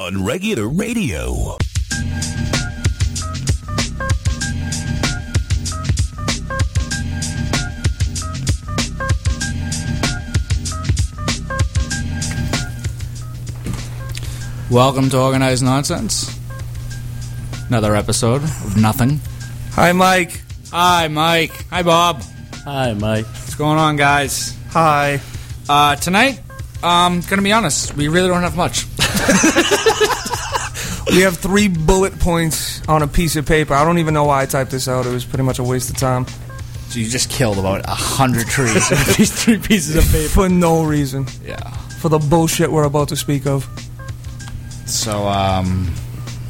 on regular radio. Welcome to Organized Nonsense. Another episode of nothing. Hi, Mike. Hi, Mike. Hi, Bob. Hi, Mike. What's going on, guys? Hi. Uh, tonight, um, gonna be honest, we really don't have much. We have three bullet points on a piece of paper. I don't even know why I typed this out. It was pretty much a waste of time. So you just killed about a hundred trees with these three pieces of paper. For no reason. Yeah. For the bullshit we're about to speak of. So, um,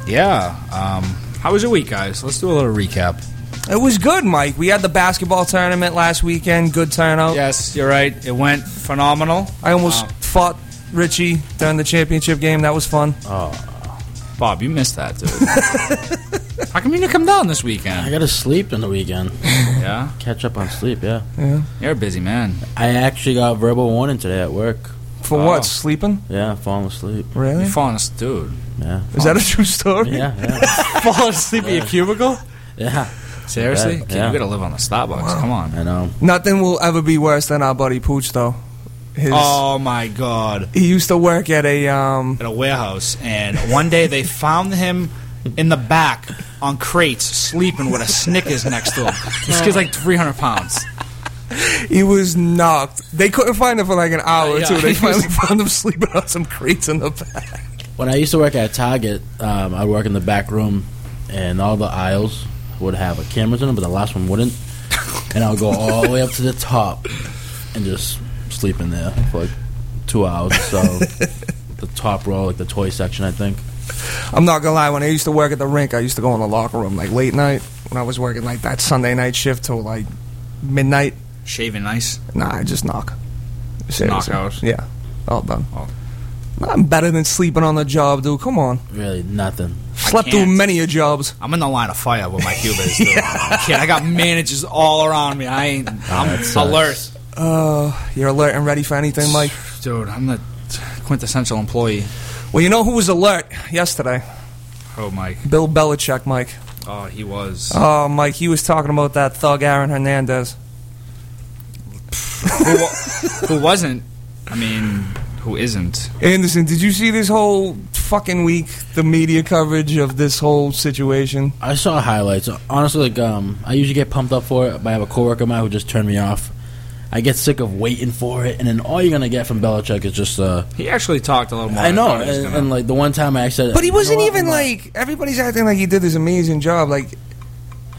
yeah. Um, how was your week, guys? Let's do a little recap. It was good, Mike. We had the basketball tournament last weekend. Good turnout. Yes, you're right. It went phenomenal. I almost Um, fought Richie during the championship game. That was fun. Oh. Bob, you missed that, dude. How come you didn't come down this weekend? I weekend? gotta sleep in the weekend. Yeah, Catch up on sleep, yeah. you're a busy man. I actually got verbal warning today at work. For Oh. what? Sleeping? Yeah, falling asleep. Really? You're falling asleep, dude. Yeah. Is that a true story? Yeah, yeah. falling asleep in your cubicle? yeah. Seriously? Yeah. Kid, Yeah. you gotta live on the Starbucks. Come on. I know. Nothing will ever be worse than our buddy Pooch, though. His, Oh my god. He used to work at a um, At a warehouse, and one day they found him in the back on crates, sleeping with a Snickers next to him. This kid's like 300 pounds. He was knocked. They couldn't find him for like an hour or Yeah, two. They he was- finally found him sleeping on some crates in the back. When I used to work at Target, um, I'd work in the back room, and all the aisles would have a cameras in them, but the last one wouldn't. And I would go all the way up to the top and just sleep in there for like two hours. So the top row, like the toy section, I think. I'm not gonna lie. When I used to work at the rink, I used to go in the locker room like late night when I was working like that Sunday night shift till like midnight. Shaving ice? Nah, I just knock. Knockout. Yeah, all done. Oh. I'm better than sleeping on the job, dude. Come on. Really, nothing. Slept through many a jobs. I'm in the line of fire with my Cubas, dude. Kid, I got managers all around me. I ain't. I'm that alert. Uh, you're alert and ready for anything, Mike. Dude, I'm the quintessential employee. Well, you know who was alert yesterday? Oh, Mike. Bill Belichick, Mike. Oh, he was. Oh, Mike, he was talking about that thug Aaron Hernandez. who, wa- who wasn't? I mean, who isn't? Anderson, did you see this whole fucking week, the media coverage of this whole situation? I saw highlights. Honestly, like um, I usually get pumped up for it, but I have a coworker of mine who just turned me off. I get sick of waiting for it, and then all you're gonna get from Belichick is just uh, He actually talked a little more. I know, thought he was and, gonna. and like the one time I said, But he wasn't what, even I'm like everybody's acting like he did this amazing job. Like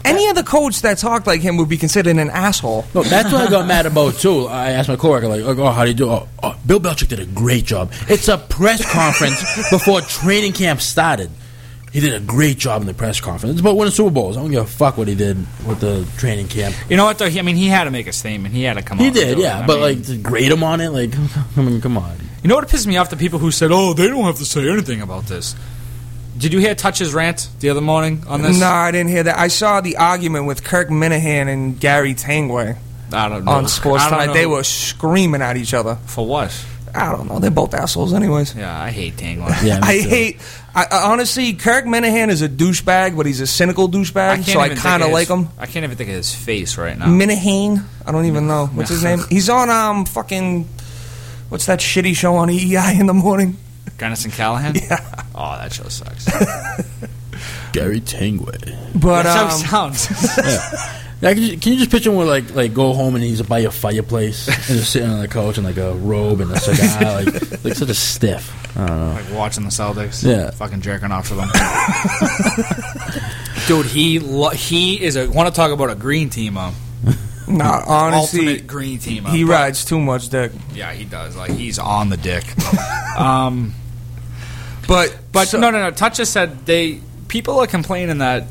any other coach that talked like him would be considered an asshole. No, that's what I got mad about too. I asked my coworker, like, "Oh, how do you do?" Oh, oh, Bill Belichick did a great job. It's a press conference before training camp started. He did a great job in the press conference. It's about winning Super Bowls. I don't give a fuck what he did with the training camp. you know what? Though, he, I mean, he had to make a statement. He had to come. He out and did, yeah, but mean, like to grade him on it, like, I mean, come on. you know what pisses me off? The people who said, "Oh, they don't have to say anything about this." Did you hear Touch's rant the other morning on this? No, I didn't hear that. I saw the argument with Kirk Minihane and Gary Tanguay I don't know. on Sports I don't Tonight. They were screaming at each other. for what? I don't know. They're both assholes, anyways. Yeah, I hate Tanglin. Yeah, I too. hate. I, I, honestly, Kirk Minihane is a douchebag, but he's a cynical douchebag. so I kind of his- like him. I can't even think of his face right now. Minihane. I don't even know what's his name. He's on um fucking what's that shitty show on EEI in the morning? Dennis and Callahan. Yeah. Oh, that show sucks. Gary Tanguay. But That's how um, he sounds. Yeah, can, you, can you just picture him with like like go home and he's by your fireplace and just sitting on the couch in like a robe and a cigar, like like such a stiff. I don't know. like watching the Celtics. Yeah. Fucking jerking off to them. Dude, he lo- he is a. Want to talk about a green team teamer? nah, honestly, Ultimate green teamer. he But- rides too much dick. Yeah, he does. Like he's on the dick. um, But but so- no, no, no. Touch just said they people are complaining that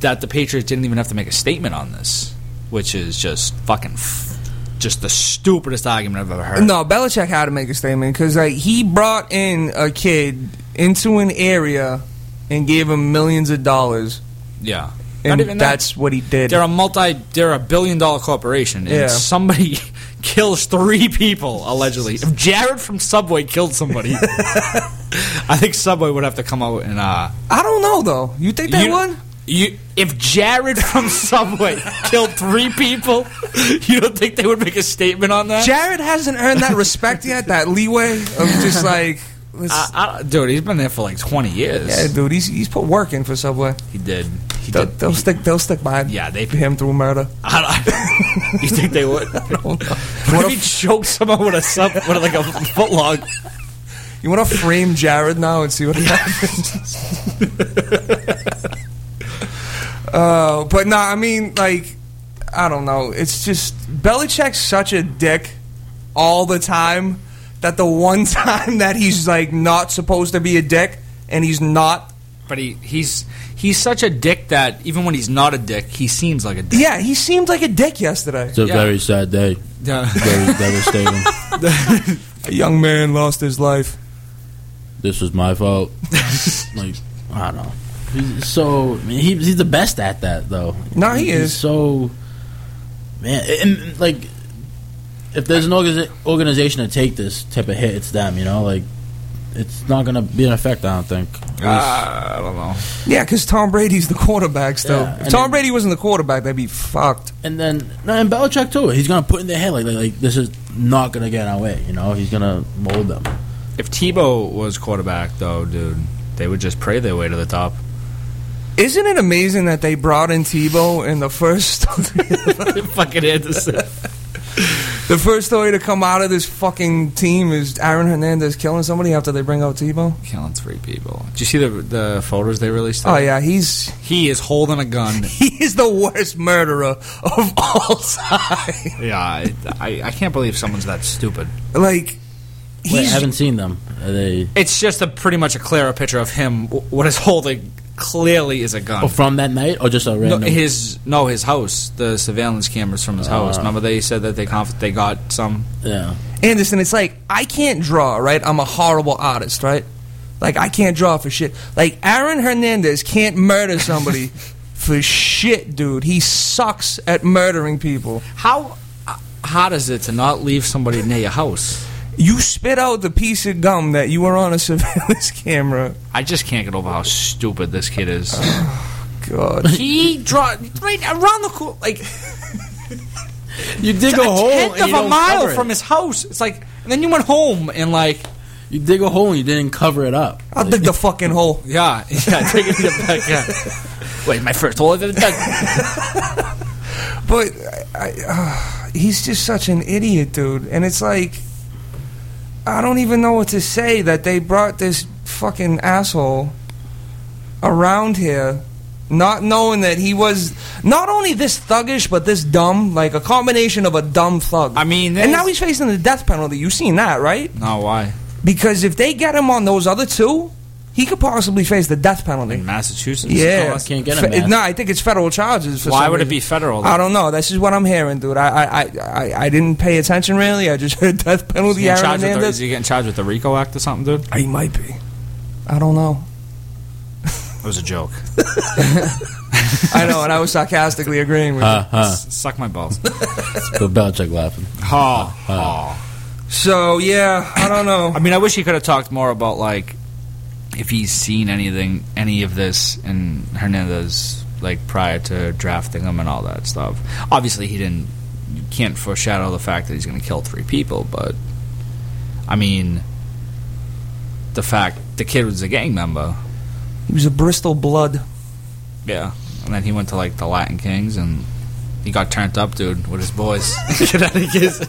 that the Patriots didn't even have to make a statement on this, which is just fucking f- just the stupidest argument I've ever heard. No, Belichick had to make a statement because like he brought in a kid into an area and gave him millions of dollars, Yeah, and even that. that's what he did. They're a multi. They're a billion dollar corporation, and Yeah. somebody kills three people allegedly. If Jared from Subway killed somebody, I think Subway would have to come out and uh. I don't know though. You think they you, would? You, if Jared from Subway killed three people, you don't think they would make a statement on that? Jared hasn't earned that respect yet. That leeway of just like, I, I, dude, he's been there for like twenty years. yeah, dude. He's he's put work in for Subway. He did. He They'll, did. they'll stick. They'll stick by Him. Yeah, they- him through murder. I don't, you think they would? don't know. What if he choked someone with a sub, with like a footlong? You want to frame Jared now and see what happens? Uh, but no, I mean, like, I don't know. It's just Belichick's such a dick all the time that the one time that he's like not supposed to be a dick and he's not. But he, he's he's such a dick that even when he's not a dick, he seems like a dick. Yeah, he seemed like a dick yesterday. It's a Yeah. very sad day. Yeah. Very devastating. A young man lost his life. this was my fault. like I don't know. He's so he, he's the best at that though. No, he He's is. so man. And, like if there's an organiza- organization to take this type of hit, it's them. You know, like it's not gonna be an effect. I don't think. At ah, least- I don't know. Yeah, because Tom Brady's the quarterback still. Yeah, if Tom then- Brady wasn't the quarterback, they'd be fucked. and then no, and Belichick too. He's gonna put in their head like, like like this is not gonna get our way. You know, he's gonna mold them. If Tebow was quarterback, though, dude, they would just pray their way to the top. Isn't it amazing that they brought in Tebow in the first Fucking Anderson. the first story to come out of this fucking team is Aaron Hernandez killing somebody after they bring out Tebow? Killing three people. Did you see the the photos they released? Oh yeah, he's He is holding a gun. he is the worst murderer of all time. yeah, I, I, I can't believe someone's that stupid. Like Wait, he's I haven't seen them. Are they It's just a pretty much a clearer picture of him. What is holding clearly is a gun. oh, from that night or just a No, random? his no, his house. The surveillance cameras from his house. Uh. Remember they said that they conf- they got some. yeah. Anderson, it's like I can't draw, right? I'm a horrible artist, right? Like I can't draw for shit. Like Aaron Hernandez can't murder somebody for shit, dude. He sucks at murdering people. How uh, hard is it to not leave somebody near your house? You spit out the piece of gum that you were on a surveillance camera. I just can't get over how stupid this kid is. God. he draw right around the corner, like You dig a tenth of a mile from his house. It's like, and then you went home and like, You dig a hole and you didn't cover it up. I'll dig the fucking hole. yeah, yeah, take it the back. Yeah. Wait, my first hole. I've ever done. But I, uh, he's just such an idiot, dude. And it's like, I don't even know what to say that they brought this fucking asshole around here, not knowing that he was not only this thuggish, but this dumb, like a combination of a dumb thug. I mean, and now he's facing the death penalty. You've seen that, right? No, why? Because if they get him on those other two, he could possibly face the death penalty. In Massachusetts? Yeah, Oh, I can't get him, man. No, I think it's federal charges. For Why some would it be federal? I don't know. This is what I'm hearing, dude. I I, I, I, I didn't pay attention really. I just heard death Is penalty. he, getting Aaron charged with the, is he getting charged with the RICO Act or something, dude? He might be. I don't know. It was a joke. I know, and I was sarcastically agreeing with Huh, you. huh. S- Suck my balls. Bill Belichick laughing. Oh, oh. So yeah, I don't know. I mean, I wish he could have talked more about like if he's seen anything, any of this in Hernandez, like prior to drafting him and all that stuff. Obviously, he didn't. You can't foreshadow the fact that he's going to kill three people, but I mean, the fact the kid was a gang member, He was a Bristol blood. yeah, and then he went to like the Latin Kings and he got turned up, dude, with his boys.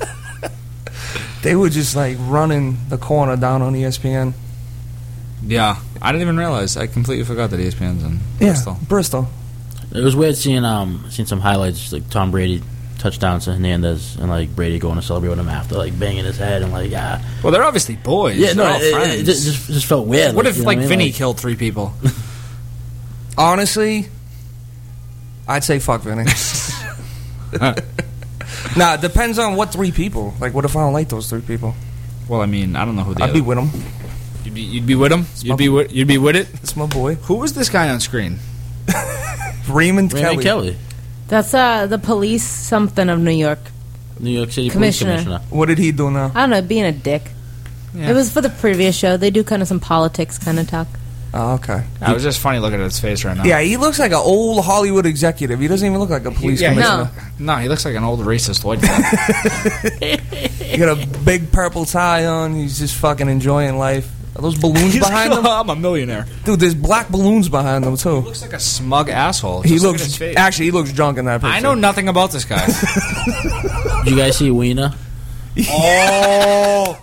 They were just like running the corner down on ESPN. Yeah, I didn't even realize. I completely forgot that ESPN's in Yeah, Bristol. Bristol. It was weird seeing um seeing some highlights like Tom Brady touchdowns to Hernandez and like Brady going to celebrate with him after like banging his head and like yeah Well, they're obviously boys. yeah no They're all it, it just, just just felt weird. what if you know like I mean? Vinny killed three people? Honestly, I'd say fuck Vinny. nah, it depends on what three people. Like, what if I don't like those three people? well, I mean, I don't know who the I'd other. be with them. You'd, be, you'd be with him. my- You'd be with, you'd be with it. It's my boy, Who was this guy on screen? Raymond, Raymond Kelly. Kelly. That's uh the police something of New York. New York City Commissioner. police commissioner. What did he do now? I don't know, being a dick. Yeah. It was for the previous show. They do kind of some politics kind of talk. Oh, okay. it was just funny looking at his face right now. Yeah, he looks like an old Hollywood executive. He doesn't even look like a police yeah, commissioner. No. No, he looks like an old racist white guy. He got a big purple tie on. He's just fucking enjoying life. Are those balloons He's behind like, him? "Oh, I'm a millionaire. Dude, there's black balloons behind them too. He looks like a smug asshole. He Just look at his looks face. actually he looks drunk in that picture. I know nothing about this guy. Did you guys see Weiner? oh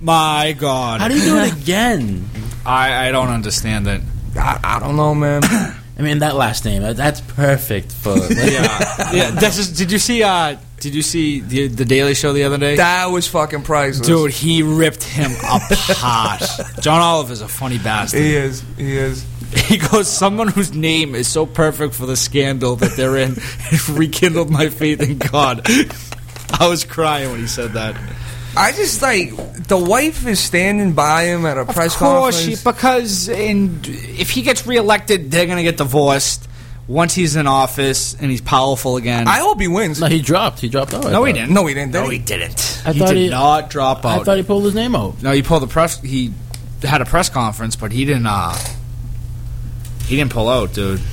my god! How do you do it again? I, I don't understand it. I, I don't know, man. I mean, that last name, that's perfect for. Like, Yeah, yeah. This is, did you see? Uh, did you see the the Daily Show the other day? that was fucking priceless. Dude, he ripped him apart. John Oliver's a funny bastard. he is. He is. He goes, someone whose name is so perfect for the scandal that they're in rekindled my faith in God. I was crying when he said that. I just like the wife is standing by him at a press conference. of course, she, because in, if he gets reelected, they're going to get divorced once he's in office and he's powerful again. I hope he wins. no, he dropped. He dropped out. I no, he thought. didn't. No, he didn't, did No, he? he didn't. I he thought did he- not drop out. I thought he pulled his name out. no, he pulled the press. He had a press conference, but he didn't. Uh, he didn't pull out, dude.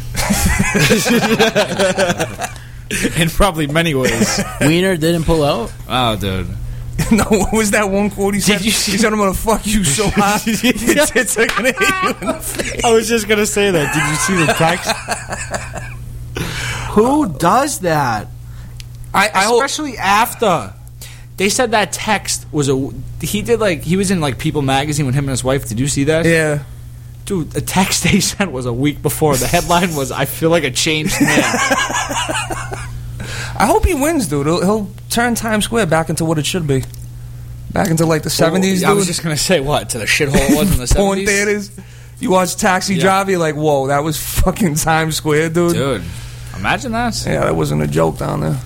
in probably many ways. Weiner didn't pull out. Oh, dude. no, what was that one quote he said? you see- he said, "I'm gonna fuck you so hard, your tits are gonna hit you in the face." I was just gonna say that. Did you see the text? Who does that? I, I hope. Especially after they said that text was a. He did like he was in like People magazine with him and his wife. Did you see that? Yeah. Dude, the text they sent was a week before. The headline was, "I feel like a changed man." I hope he wins, dude. He'll, he'll turn Times Square back into what it should be. Back into like the seventies, I was just gonna say what to the shithole it was in the seventies. theaters. You watch Taxi Yeah. Driver, you're like, whoa, that was fucking Times Square, dude. Dude, imagine that. Yeah, that wasn't a joke down there.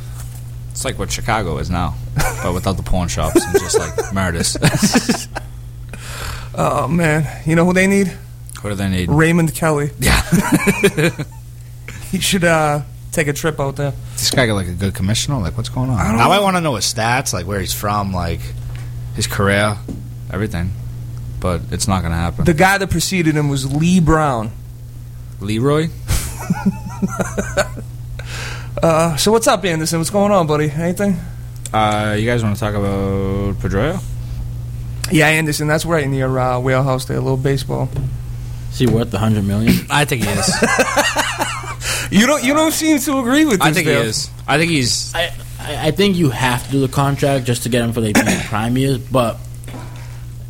It's like what Chicago is now, but without the pawn shops and just like murders. Oh man, you know who they need? what do they need? Raymond Kelly. Yeah, He should uh, take a trip out there. this guy got like a good commissioner. Like, what's going on? I don't now I want to know his stats, like where he's from, like his career, everything. But it's not gonna happen. The guy that preceded him was Lee Brown. Leroy. Uh, so what's up, Anderson? What's going on, buddy? Anything? Uh, you guys want to talk about Pedroia? Yeah, Anderson. That's right in your uh, wheelhouse there. A little baseball. Is he worth the hundred million? I think he is. You don't. You don't seem to agree with this. I think he Dale. is. I think he's. I, I I think you have to do the contract just to get him for like the prime years, but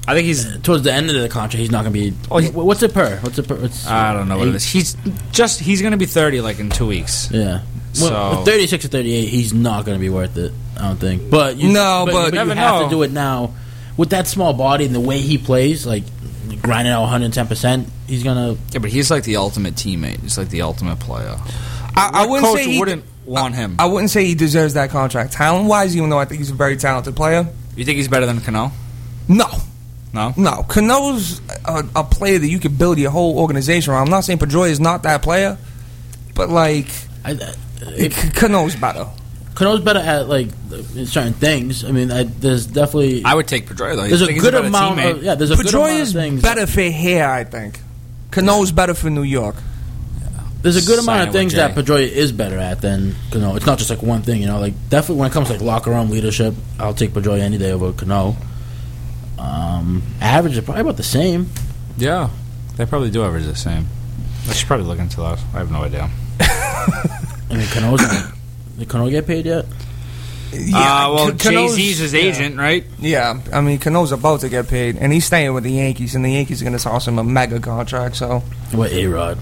I think he's. Uh, towards the end of the contract, he's not going to be. Oh, he- wh- what's it per? What's it per? It's, I don't know what it is. He's just. He's gonna be thirty like in two weeks. Yeah. So- Well, with 36 or 38, he's not going to be worth it. I don't think. But you, No, but- you Never have know. to do it now with that small body and the way he plays, like grinding out 110. percent He's gonna. Yeah, but he's like the ultimate teammate. He's like the ultimate player. I, I wouldn't coach say he, wouldn't want him. I wouldn't say he deserves that contract, talent wise. Even though I think he's a very talented player. You think he's better than Cano? No, No. no. Cano's a, a player that you could build your whole organization around. I'm not saying Pedroia is not that player, but like I, C- Cano's better. Cano's better at like certain things. I mean, I, there's definitely I would take Pedroia though. there's I a think he's good better amount. teammate. Of, yeah, there's a good amount Pedroia of is things. better for here, I think. Cano's better for New York. There's a good Sign amount of things that Pedroia is better at than Cano. It's not just like one thing, you know. Like definitely when it comes to like locker room leadership, I'll take Pedroia any day over Cano. Um, average is probably about the same. Yeah, they probably do average the same. I should probably look into that. I have no idea. I mean, Cano's did Cano get paid yet? Yeah, uh, well, C- Jay Cano's- Z's his yeah. agent, right? Yeah, I mean Cano's about to get paid, and he's staying with the Yankees, and the Yankees are going to toss him a mega contract. So What A Rod?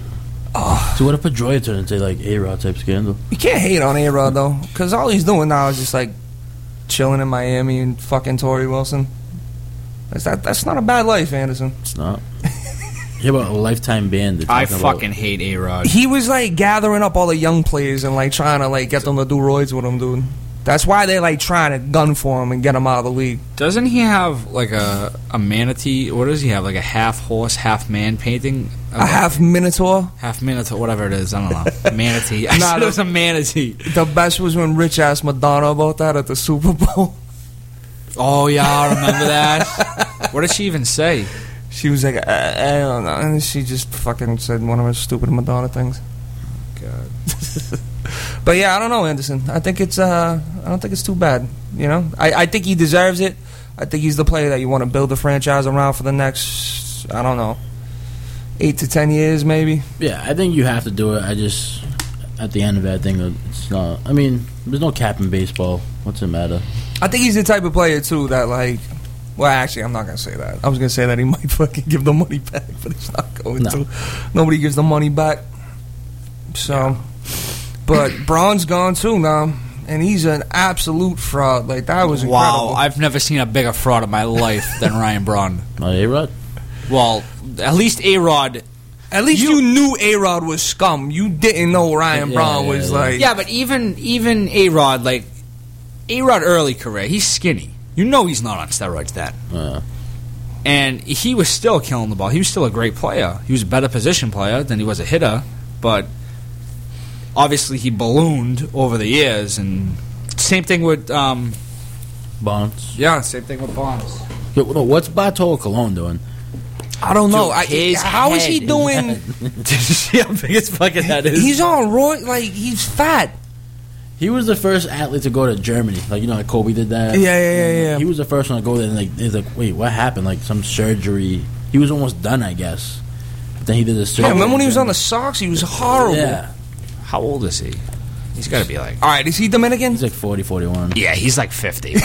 Oh. So what if Pedroia turned into like A Rod type scandal? you can't hate on A Rod though, because all he's doing now is just like chilling in Miami and fucking Torrie Wilson. That's that. That's not a bad life, Anderson. It's not. Hear about a lifetime band. they're I talking about. fucking hate A Rod. He was like gathering up all the young players and like trying to like get them to do roids with him, dude. That's why they're like trying to gun for him and get him out of the league. Doesn't he have like a a manatee? What does he have? Like a half horse, half man painting? A half minotaur. half minotaur, whatever it is. I don't know. manatee. I Nah, said it was a manatee. The best was when Rich asked Madonna about that at the Super Bowl. Oh yeah, I remember that. what did she even say? She was like, I, I don't know, and she just fucking said one of her stupid Madonna things. God. But yeah, I don't know, Anderson. I think it's uh, I don't think it's too bad. You know, I, I think he deserves it. I think he's the player that you want to build the franchise around for the next, I don't know, eight to ten years, maybe. Yeah, I think you have to do it. I just, at the end of it, I think it's not. I mean, there's no cap in baseball. What's it matter? I think he's the type of player too that like. Well, actually, I'm not gonna say that. I was gonna say that he might fucking give the money back, but he's not going No. to. Nobody gives the money back. So, but Braun's gone too now, and he's an absolute fraud. Like that was incredible. Wow, I've never seen a bigger fraud in my life than Ryan Braun. A Rod. Well, at least A Rod. At least you, knew A Rod was scum. You didn't know Ryan Yeah, Braun yeah, was yeah. like. Yeah, but even even A Rod, like A Rod early career, he's skinny. You know he's not on steroids then. Uh, And he was still killing the ball. He was still a great player. He was a better position player than he was a hitter, but obviously he ballooned over the years. And same thing with, um, Bonds. yeah, same thing with Bonds. No, what's Bartolo Colon doing? I don't know. I, how is he doing? Did you see how big his fucking head is? He's on Roy. Like he's fat. He was the first athlete to go to Germany. Like you know, like Kobe did that. Yeah, yeah, yeah, yeah. He was the first one to go there. And like, he's like, wait, what happened? Like some surgery. He was almost done, I guess. But then he did the surgery. Yeah, remember when he was on the in Sox? He was horrible. Yeah, How old is he? He's got to be like. All right, is he Dominican? he's like 40, 41. Yeah, he's like 50.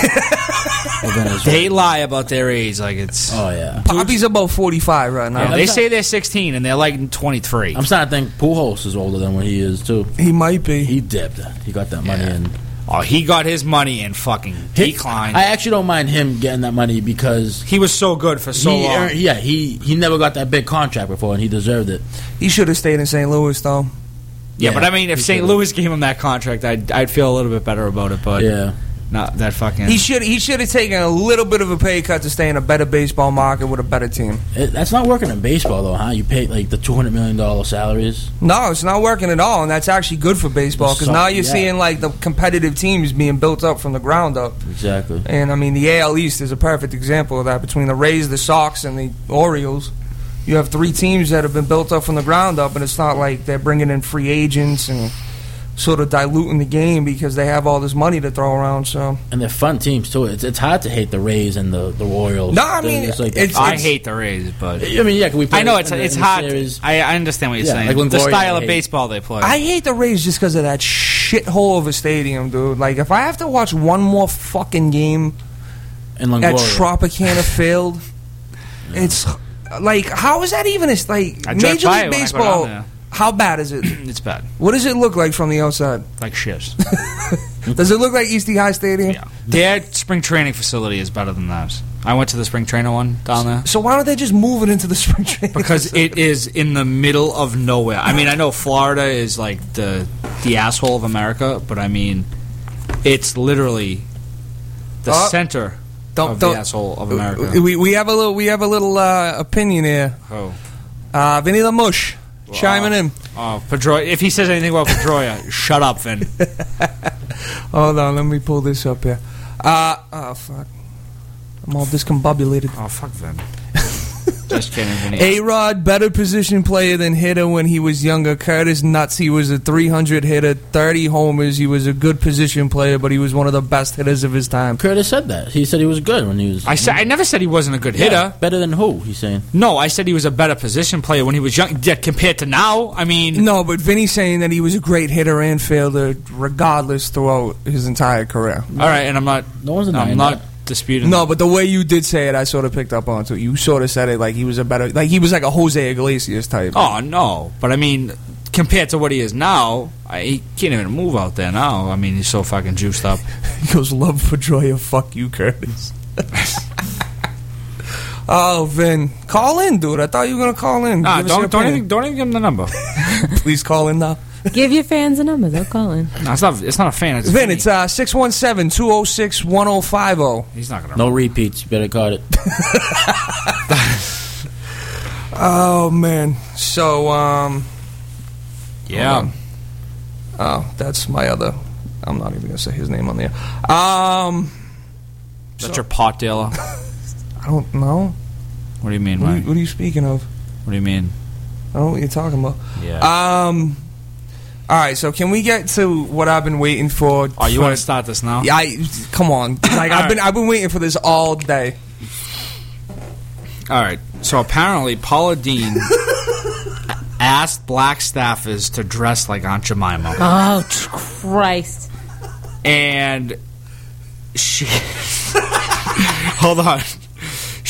They lie about their age like it's. oh yeah. Poppy's about forty-five right now. Yeah, they say they're 16 and they're like 23. I'm starting to think Pujols is older than what he is too. He might be. He dipped. He got that money Yeah. in. Oh, he got his money and fucking declined. I actually don't mind him getting that money because he was so good for so long. earned- yeah, he he never got that big contract before, and he deserved it. He should have stayed in St. Louis though. Yeah, Yeah, but I mean, if St. Louis gave him that contract, I'd, I'd feel a little bit better about it. But Yeah, not that fucking. He should he should have taken a little bit of a pay cut to stay in a better baseball market with a better team. It- that's not working in baseball though, huh? You pay like the two hundred million dollar salaries. No, it's not working at all, and that's actually good for baseball because now you're yeah. seeing like the competitive teams being built up from the ground up. Exactly. And I mean, the AL East is a perfect example of that. Between the Rays, the Sox, and the Orioles, you have three teams that have been built up from the ground up, and it's not like they're bringing in free agents and sort of diluting the game because they have all this money to throw around. So And they're fun teams too. It's it's hard to hate the Rays and the the Royals. No, I mean, just like it's- I it's- hate the Rays, but I mean, yeah, can we? Play I know it's the- it's in hot. I, I understand what you're Yeah, saying. like the Gloria style of baseball they play. I hate the Rays just because of that shithole of a stadium, dude. Like if I have to watch one more fucking game And at Tropicana Field, it's like how is that even? It's like I drive Major by League it when I go Baseball. there. How bad is it? it's bad, What does it look like from the outside? like shit. Does it look like East High Stadium? yeah, their spring training facility is better than theirs. I went to the spring trainer one down there. So why don't they just move it into the spring training? because it is in the middle of nowhere. I mean, I know Florida is like the the asshole of America, but I mean, it's literally the Oh. center Don't- of don't- the asshole of America. we, we have a little we have a little uh, opinion here. Oh, Uh, Vinny Lamush chiming in. oh, Pedroia. If he says anything about Pedroia, shut up, Vin. Hold on, let me pull this up here. Uh, oh fuck, I'm all discombobulated. Oh, fuck Vin. Just kidding, A Rod, better position player than hitter when he was younger. Curtis Nuts, he was a 300 hitter, 30 homers. He was a good position player, but he was one of the best hitters of his time. Curtis said that. He said he was good when he was. I said I never said he wasn't a good Yeah, hitter. better than who? He's saying. No, I said he was a better position player when he was young yeah, compared to now. I mean, No, but Vinny's saying that he was a great hitter and fielder, regardless throughout his entire career. all right, and I'm not. No one's denying I'm not that. Disputing. No, but the way you did say it, I sort of picked up on too. You sort of said it like he was a better, like he was like a Jose Iglesias type. Oh no, but I mean, compared to what he is now, I, he can't even move out there now. I mean, he's so fucking juiced up. He goes, "Love Pedroia, uh, fuck you, Curtis." oh, Vin, call in, dude. I thought you were gonna call in. Nah, Give us your don't don't even don't even give him the number. Please call in now. Give your fans a number. They'll call in. No, it's not. It's not a fan. It's Vin, Vinny. it's uh, 617-206-1050. He's not gonna. No repeats. You better cut it. Oh, man. So, um... Yeah. Oh, that's my other... I'm not even going to say his name on there. Um... That's your pot dealer. I don't know. What do you mean, What are, you, what are you speaking of? What do you mean? I don't know what you're talking about. Yeah. Um... All right, so can we get to what I've been waiting for? oh, you for- want to start this now? Yeah, I, come on. Like I've been, I've been waiting for this all day. All right. So apparently, Paula Deen asked black staffers to dress like Aunt Jemima, Oh tr- Christ! and she. hold on.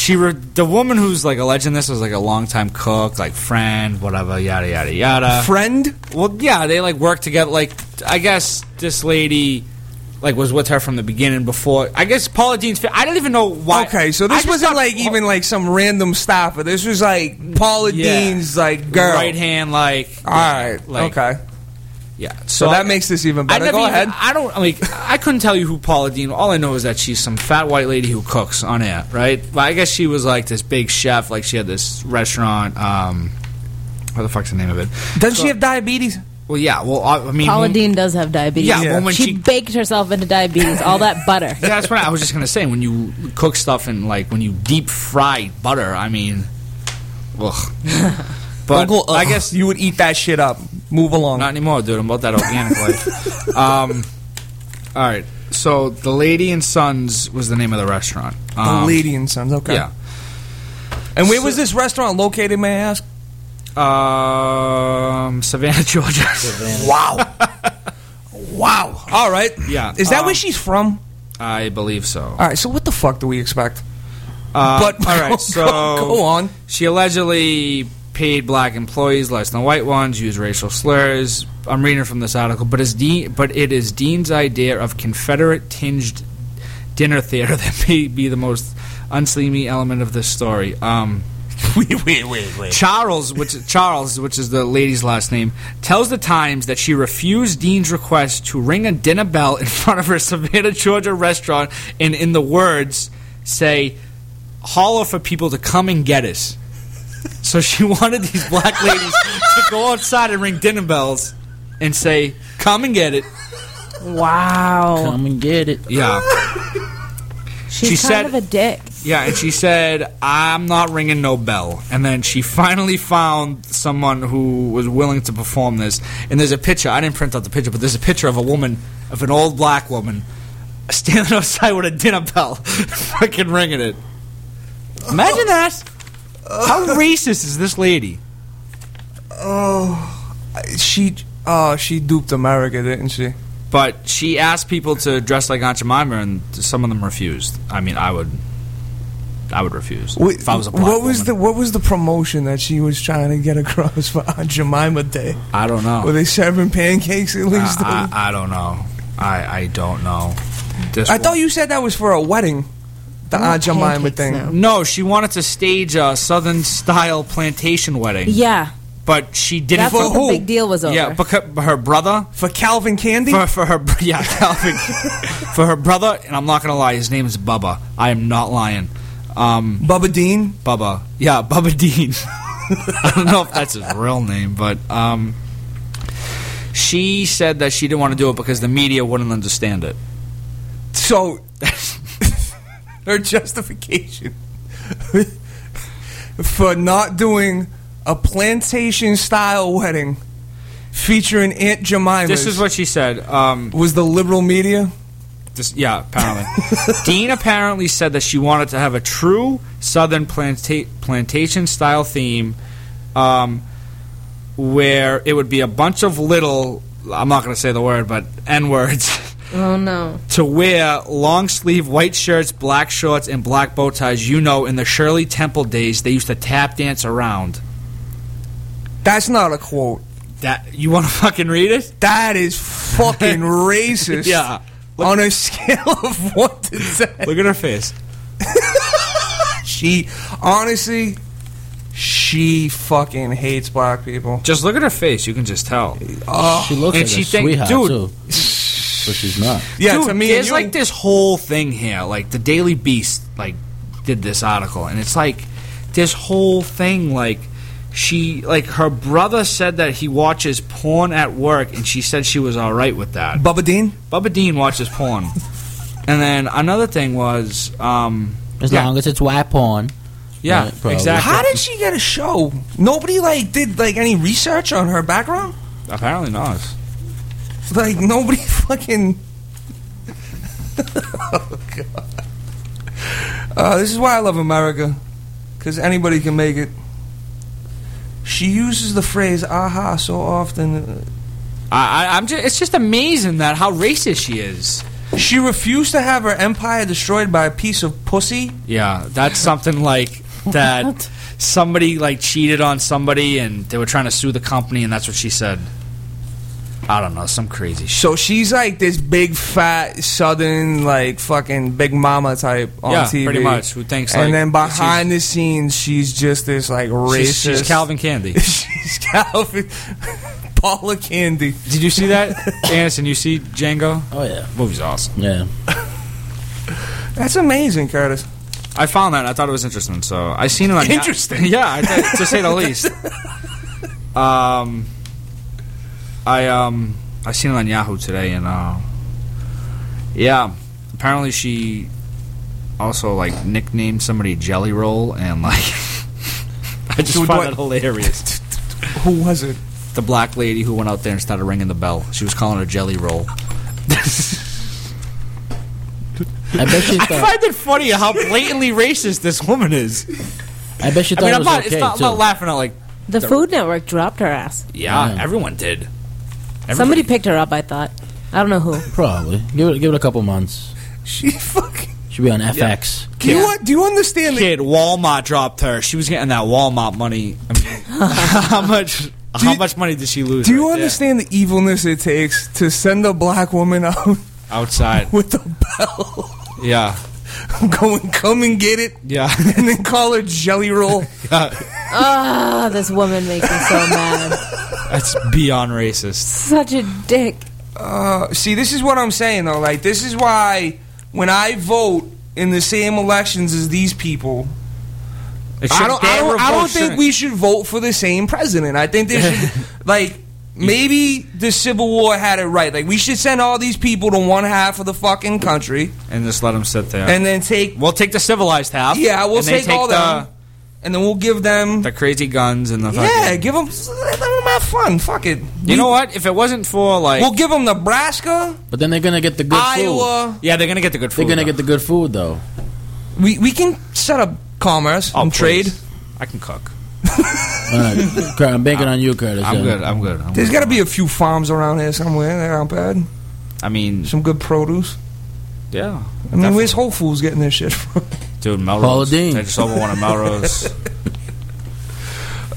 She re- the woman who's like alleging this was like a longtime cook, like friend, whatever, yada yada yada. Friend, Well, yeah, they like work together. Like, I guess this lady, like, was with her from the beginning. Before, I guess Paula Deen's. I don't even know why. okay, so this wasn't thought like even like some random staffer. This was like Paula Yeah. Deen's like girl. right hand, like. All right, like- okay. Yeah. So, I- that makes this even better. never Go even- ahead. I don't I like. I couldn't tell you who Paula Deen. All I know is that she's some fat white lady who cooks on air, right? Well, I guess she was like this big chef. Like she had this restaurant. Um, what the fuck's the name of it? Doesn't she have diabetes? Well, yeah. Well, I, I mean, Paula when- Deen does have diabetes. Yeah, Yeah. well, when she, she baked herself into diabetes. All that butter. Yeah, that's what I was just gonna say. When you cook stuff and like when you deep fry butter, I mean, ugh. But Uncle, I guess you would eat that shit up. Move along. not anymore, dude. I'm about that organic life. Um, all right. So the Lady and Sons was the name of the restaurant. the Um, Lady and Sons. Okay. Yeah. And where So- was this restaurant located? May I ask? Um, Savannah, Georgia. Wow. wow. All right. Yeah, Is that um, where she's from? I believe so. All right. So what the fuck do we expect? Uh, but all right. go- So go on. She allegedly paid black employees less than white ones, used racial slurs. I'm reading from this article, but Deen, but it is Deen's idea of Confederate tinged dinner theater that may be the most unseemly element of this story. Um, wait, wait, wait, wait. Charles, which Charles, which is the lady's last name, tells the Times that she refused Deen's request to ring a dinner bell in front of her Savannah, Georgia restaurant, and in the words, say, "Holler for people to come and get us." So she wanted these black ladies to go outside and ring dinner bells and say, "Come and get it." Wow. Come and get it. Yeah, She's she kind said- of a dick. yeah, and she said, "I'm not ringing no bell." And then she finally found someone who was willing to perform this. And there's a picture. I didn't print out the picture, but there's a picture of a woman, of an old black woman, standing outside with a dinner bell, fucking ringing it. Imagine that. How racist is this lady? Oh, She, oh, she duped America, didn't she? But she asked people to dress like Aunt Jemima, and some of them refused. I mean, I would, I would refuse Wait, if I was a black what was woman. the what was the promotion that she was trying to get across for Aunt Jemima Day? I don't know. Were they serving pancakes at least? I, I, I don't know. I, I don't know. This I thought you said that was for a wedding. The Not Aunt Jemima thing. no. No, she wanted to stage a southern style plantation wedding, Yeah. but she didn't. That's what who? the big deal was over. yeah, because her brother For Calvin Candie? for, for her yeah Calvin for her brother, and I'm not gonna lie, his name is Bubba. I am not lying. Um, Bubba Dean? Bubba, yeah, Bubba Dean. I don't know if that's his real name, but um, she said that she didn't want to do it because the media wouldn't understand it. So, her justification for not doing a plantation style wedding featuring Aunt Jemima This is what she said. Um, was the liberal media. This, yeah, apparently. Deen apparently said that she wanted to have a true Southern planta- plantation style theme um, where it would be a bunch of little, I'm not going to say the word, but N words, Oh no. to wear long sleeve white shirts, black shorts, and black bow ties. You know, in the Shirley Temple days, they used to tap dance around. That's not a quote. That You want to fucking read it? That is fucking racist. Yeah. On a scale of one to ten. Look at her face. She honestly, she fucking hates black people. Just look at her face. You can just tell. Oh, She looks And like she a think- sweetheart dude. too, but she's not. yeah, Dude, to me, there's you, like this whole thing here. Like the Daily Beast, like did this article, and it's like this whole thing. Like she, like her brother said that he watches porn at work, and she said she was all right with that. Bubba Dean. Bubba Dean watches porn, and then another thing was, um, As Yeah. long as it's white porn. yeah, Right, exactly. How did she get a show? Nobody like did like any research on her background. Apparently not. Like nobody fucking. oh god. Uh, this is why I love America, because anybody can make it. She uses the phrase "aha" so often. I, I, I'm just, it's just amazing that how racist she is. She refused to have her empire destroyed by a piece of pussy. Yeah, that's something like that. Somebody like cheated on somebody, and they were trying to sue the company, and that's what she said. I don't know, some crazy shit. So she's like this big fat southern like fucking big mama type on yeah, TV. pretty much. Who thinks? And then behind the scenes, she's just this like racist. she's, she's, she's Calvin Candie. she's Calvin. Paula Candy. Did you see that, Anderson? You see Django? Oh yeah, Movie's awesome. yeah. That's amazing, Curtis. I found that. and I thought it was interesting. So I seen it on Interesting. yeah, I did, to say the least. Um, I um I seen it on Yahoo today, and uh, yeah, apparently she also like nicknamed somebody Jelly Roll, and like I just Dude, find what- that hilarious. Who was it? The black lady who went out there and started ringing the bell. She was calling her Jelly Roll. I bet she I thought. find it funny how blatantly racist this woman is. I bet she I thought mean, it I'm was not. okay it's not, I'm not laughing at like, The Food Network dropped her ass. yeah, Yeah. everyone did. Everybody- Somebody picked her up. I thought. I don't know who. Probably give it give it a couple months. She fucking. Should be on FX. Do you what do you understand? The, kid Walmart dropped her. She was getting that Walmart money. I mean, how much? how you- much money did she lose? do you right there? understand the evilness it takes to send a black woman out Outside, with a bell, yeah, going come and get it, yeah. and then call her Jelly Roll? Ah, this woman makes me so mad. That's beyond racist. Such a dick. Uh, see, this is what I'm saying though. Like, this is why when I vote in the same elections as these people, I don't. I don't, I don't think we should vote for the same president. I think they should, like, maybe the Civil War had it right. Like, we should send all these people to one half of the fucking country, and just let them sit there. and then take. we'll take the civilized half. Yeah, we'll and they take, all the, them, and then we'll give them. the crazy guns and the. yeah, give them. Let them have fun. Fuck it. You know what? If it wasn't for like, We'll give them Nebraska, But then they're gonna get the good food. Iowa. yeah, they're gonna get the good food. They're gonna though. get the good food though. We we can set up commerce Oh, and trade. I can cook. All right, Kurt, I'm banking on you, Curtis. I'm yeah. good. I'm good. I'm There's good. got to be a few farms around here somewhere. They aren't bad. I mean, Some good produce. yeah. I mean, where's Whole Foods getting their shit from? Dude, Melrose. Paula Deen. They just opened one of Melrose.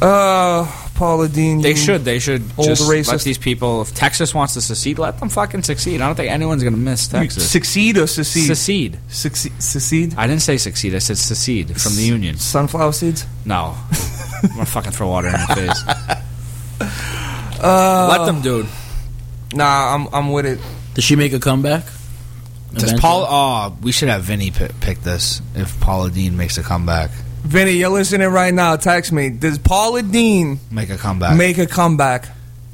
Uh, Paula Deen. They should. They should Old just racist. let these people. If Texas wants to secede, let them fucking succeed. I don't think anyone's gonna miss Texas. Succeed or secede? Secede. Succeed. Secede? I didn't say succeed. I said secede from the union. Sunflower seeds? No, I'm gonna fucking throw water in your face. Uh, let them, dude. Nah, I'm I'm with it. Does she make a comeback? Does Eventually? Paul? Oh, we should have Vinny pick, pick this if Paula Deen makes a comeback. Vinny, you're listening right now. Text me. Does Paula Deen Make a comeback. make a comeback?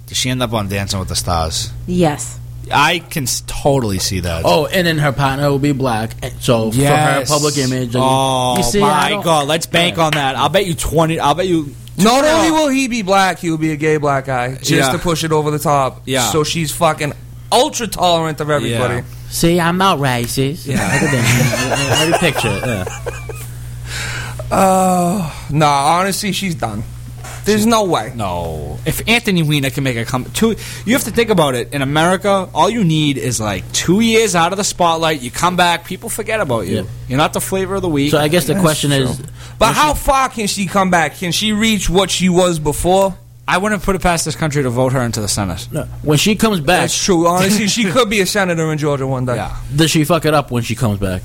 Does she end up on Dancing with the Stars? Yes. I can totally see that. Oh, and then her partner will be black. And So for her public image, like, Oh you see, I my god! Let's bank on that. I'll bet you twenty. I'll bet you. Not only will he be black, he'll be a gay black guy just Yeah. to push it over the top. Yeah. So she's fucking ultra tolerant of everybody. Yeah. See, I'm not racist. Yeah. Look at that. Every picture. Yeah. Uh, nah, honestly, she's done. There's no way. No. If Anthony Weiner can make a come two you have to think about it. In America, all you need is like two years out of the spotlight, you come back, people forget about you. Yeah. You're not the flavor of the week. So I guess the That's question is. But how far can she come back? Can she reach what she was before? I wouldn't put it past this country to vote her into the Senate. no, when she comes back, That's true. Honestly, she could be a senator in Georgia one day. Yeah. does she fuck it up when she comes back?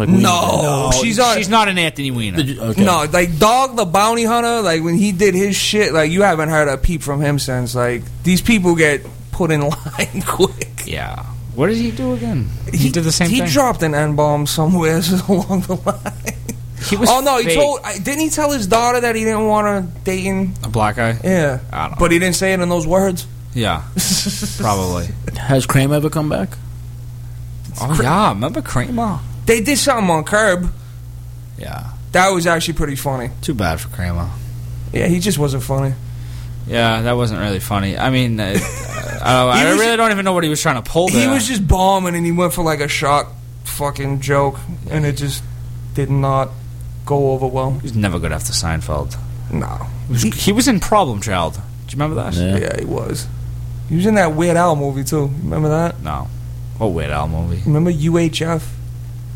Like we- No, she's on. She's not an Anthony Weiner. You, okay. No, like Dog the Bounty Hunter, like when he did his shit, like you haven't heard a peep from him since. Like these people get put in line quick. Yeah. What did he do again? He, did the same he thing. dropped an N bomb somewhere along the line. He was oh no, he told. Didn't he tell his daughter that he didn't want her dating? a black guy. Yeah, I don't know. but he didn't say it in those words. Yeah, probably. Has Kramer ever come back? Oh yeah, remember Kramer? They did something on Curb Yeah. that was actually pretty funny. Too bad for Kramer. Yeah, he just wasn't funny. Yeah, that wasn't really funny. I mean, uh, I, I was- really don't even know what he was trying to pull there. He was just bombing, and he went for like a shock fucking joke, and it just did not go over well. He's never good after Seinfeld. No, He was, he was in Problem Child. Do you remember that? Yeah. yeah, he was. He was in that Weird Al movie too. Remember that? No. What Weird Al movie? Remember UHF?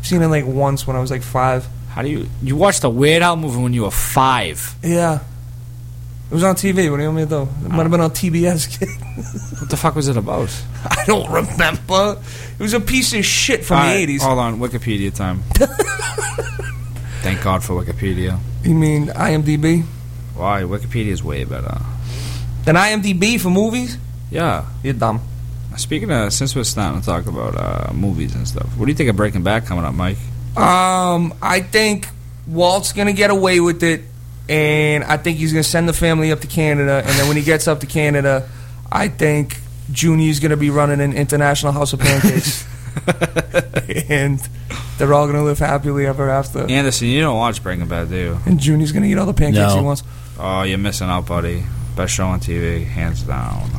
Seen it like once when I was like five. How do you you watched the Weird Al movie when you were five? Yeah. It was on TV. What do you want me to do? It might have been on ah. TBS. kid. What the fuck was it about? I don't remember. It was a piece of shit from All the right, eighties. Hold on, Wikipedia time. Thank God for Wikipedia. You mean IMDb? Why? Wikipedia is way better. Than IMDb for movies? Yeah. You're dumb. Speaking of, since we're starting to talk about uh, movies and stuff, what do you think of Breaking Bad coming up, Mike? Um, I think Walt's gonna get away with it, and I think he's gonna send the family up to Canada. And then when he gets up to Canada, I think Junior's gonna be running an international house of pancakes, and they're all gonna live happily ever after. Anderson, you don't watch Breaking Bad, do you? And Junior's gonna eat all the pancakes No. he wants. Oh, you're missing out, buddy. Best show on TV, hands down.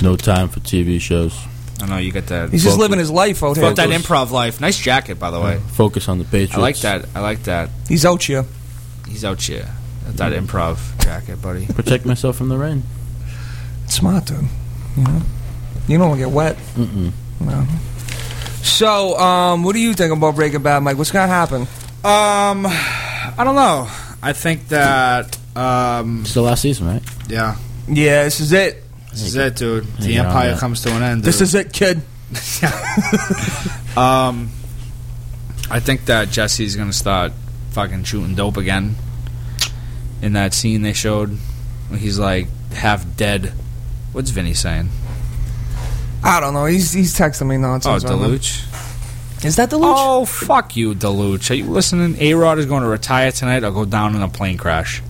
No time for TV shows. I know you get that. He's just living his life out here. Got that improv life. Nice jacket, by the way. Focus on the Patriots. I like that. I like that. He's out here. He's out here. That improv jacket, buddy. Protect myself from the rain. It's smart, dude. You know, you don't want to get wet. Mm-mm. No. So, um, what do you think about Breaking Bad, Mike? What's gonna happen? Um, I don't know. I think that um, It's the last season, right? yeah, Yeah, this is it. This is it, dude. The Yeah, empire yeah. comes to an end. This dude. is it, kid. Um, I think that Jesse's gonna start fucking shooting dope again. In that scene they showed, when he's like half dead. What's Vinny saying? I don't know. He's he's texting me Oh, nonsense. right now. Deluge. Is that Deluge? Oh, fuck you, Deluge. Are you listening? A Rod is going to retire tonight or go down in a plane crash.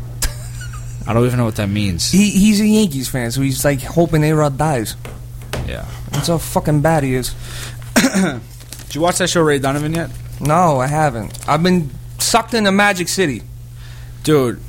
I don't even know what that means. He he's a Yankees fan, so he's like hoping A Rod dies. Yeah. That's how fucking bad he is. Did you watch that show Ray Donovan yet? No, I haven't. I've been sucked into Magic City. Dude,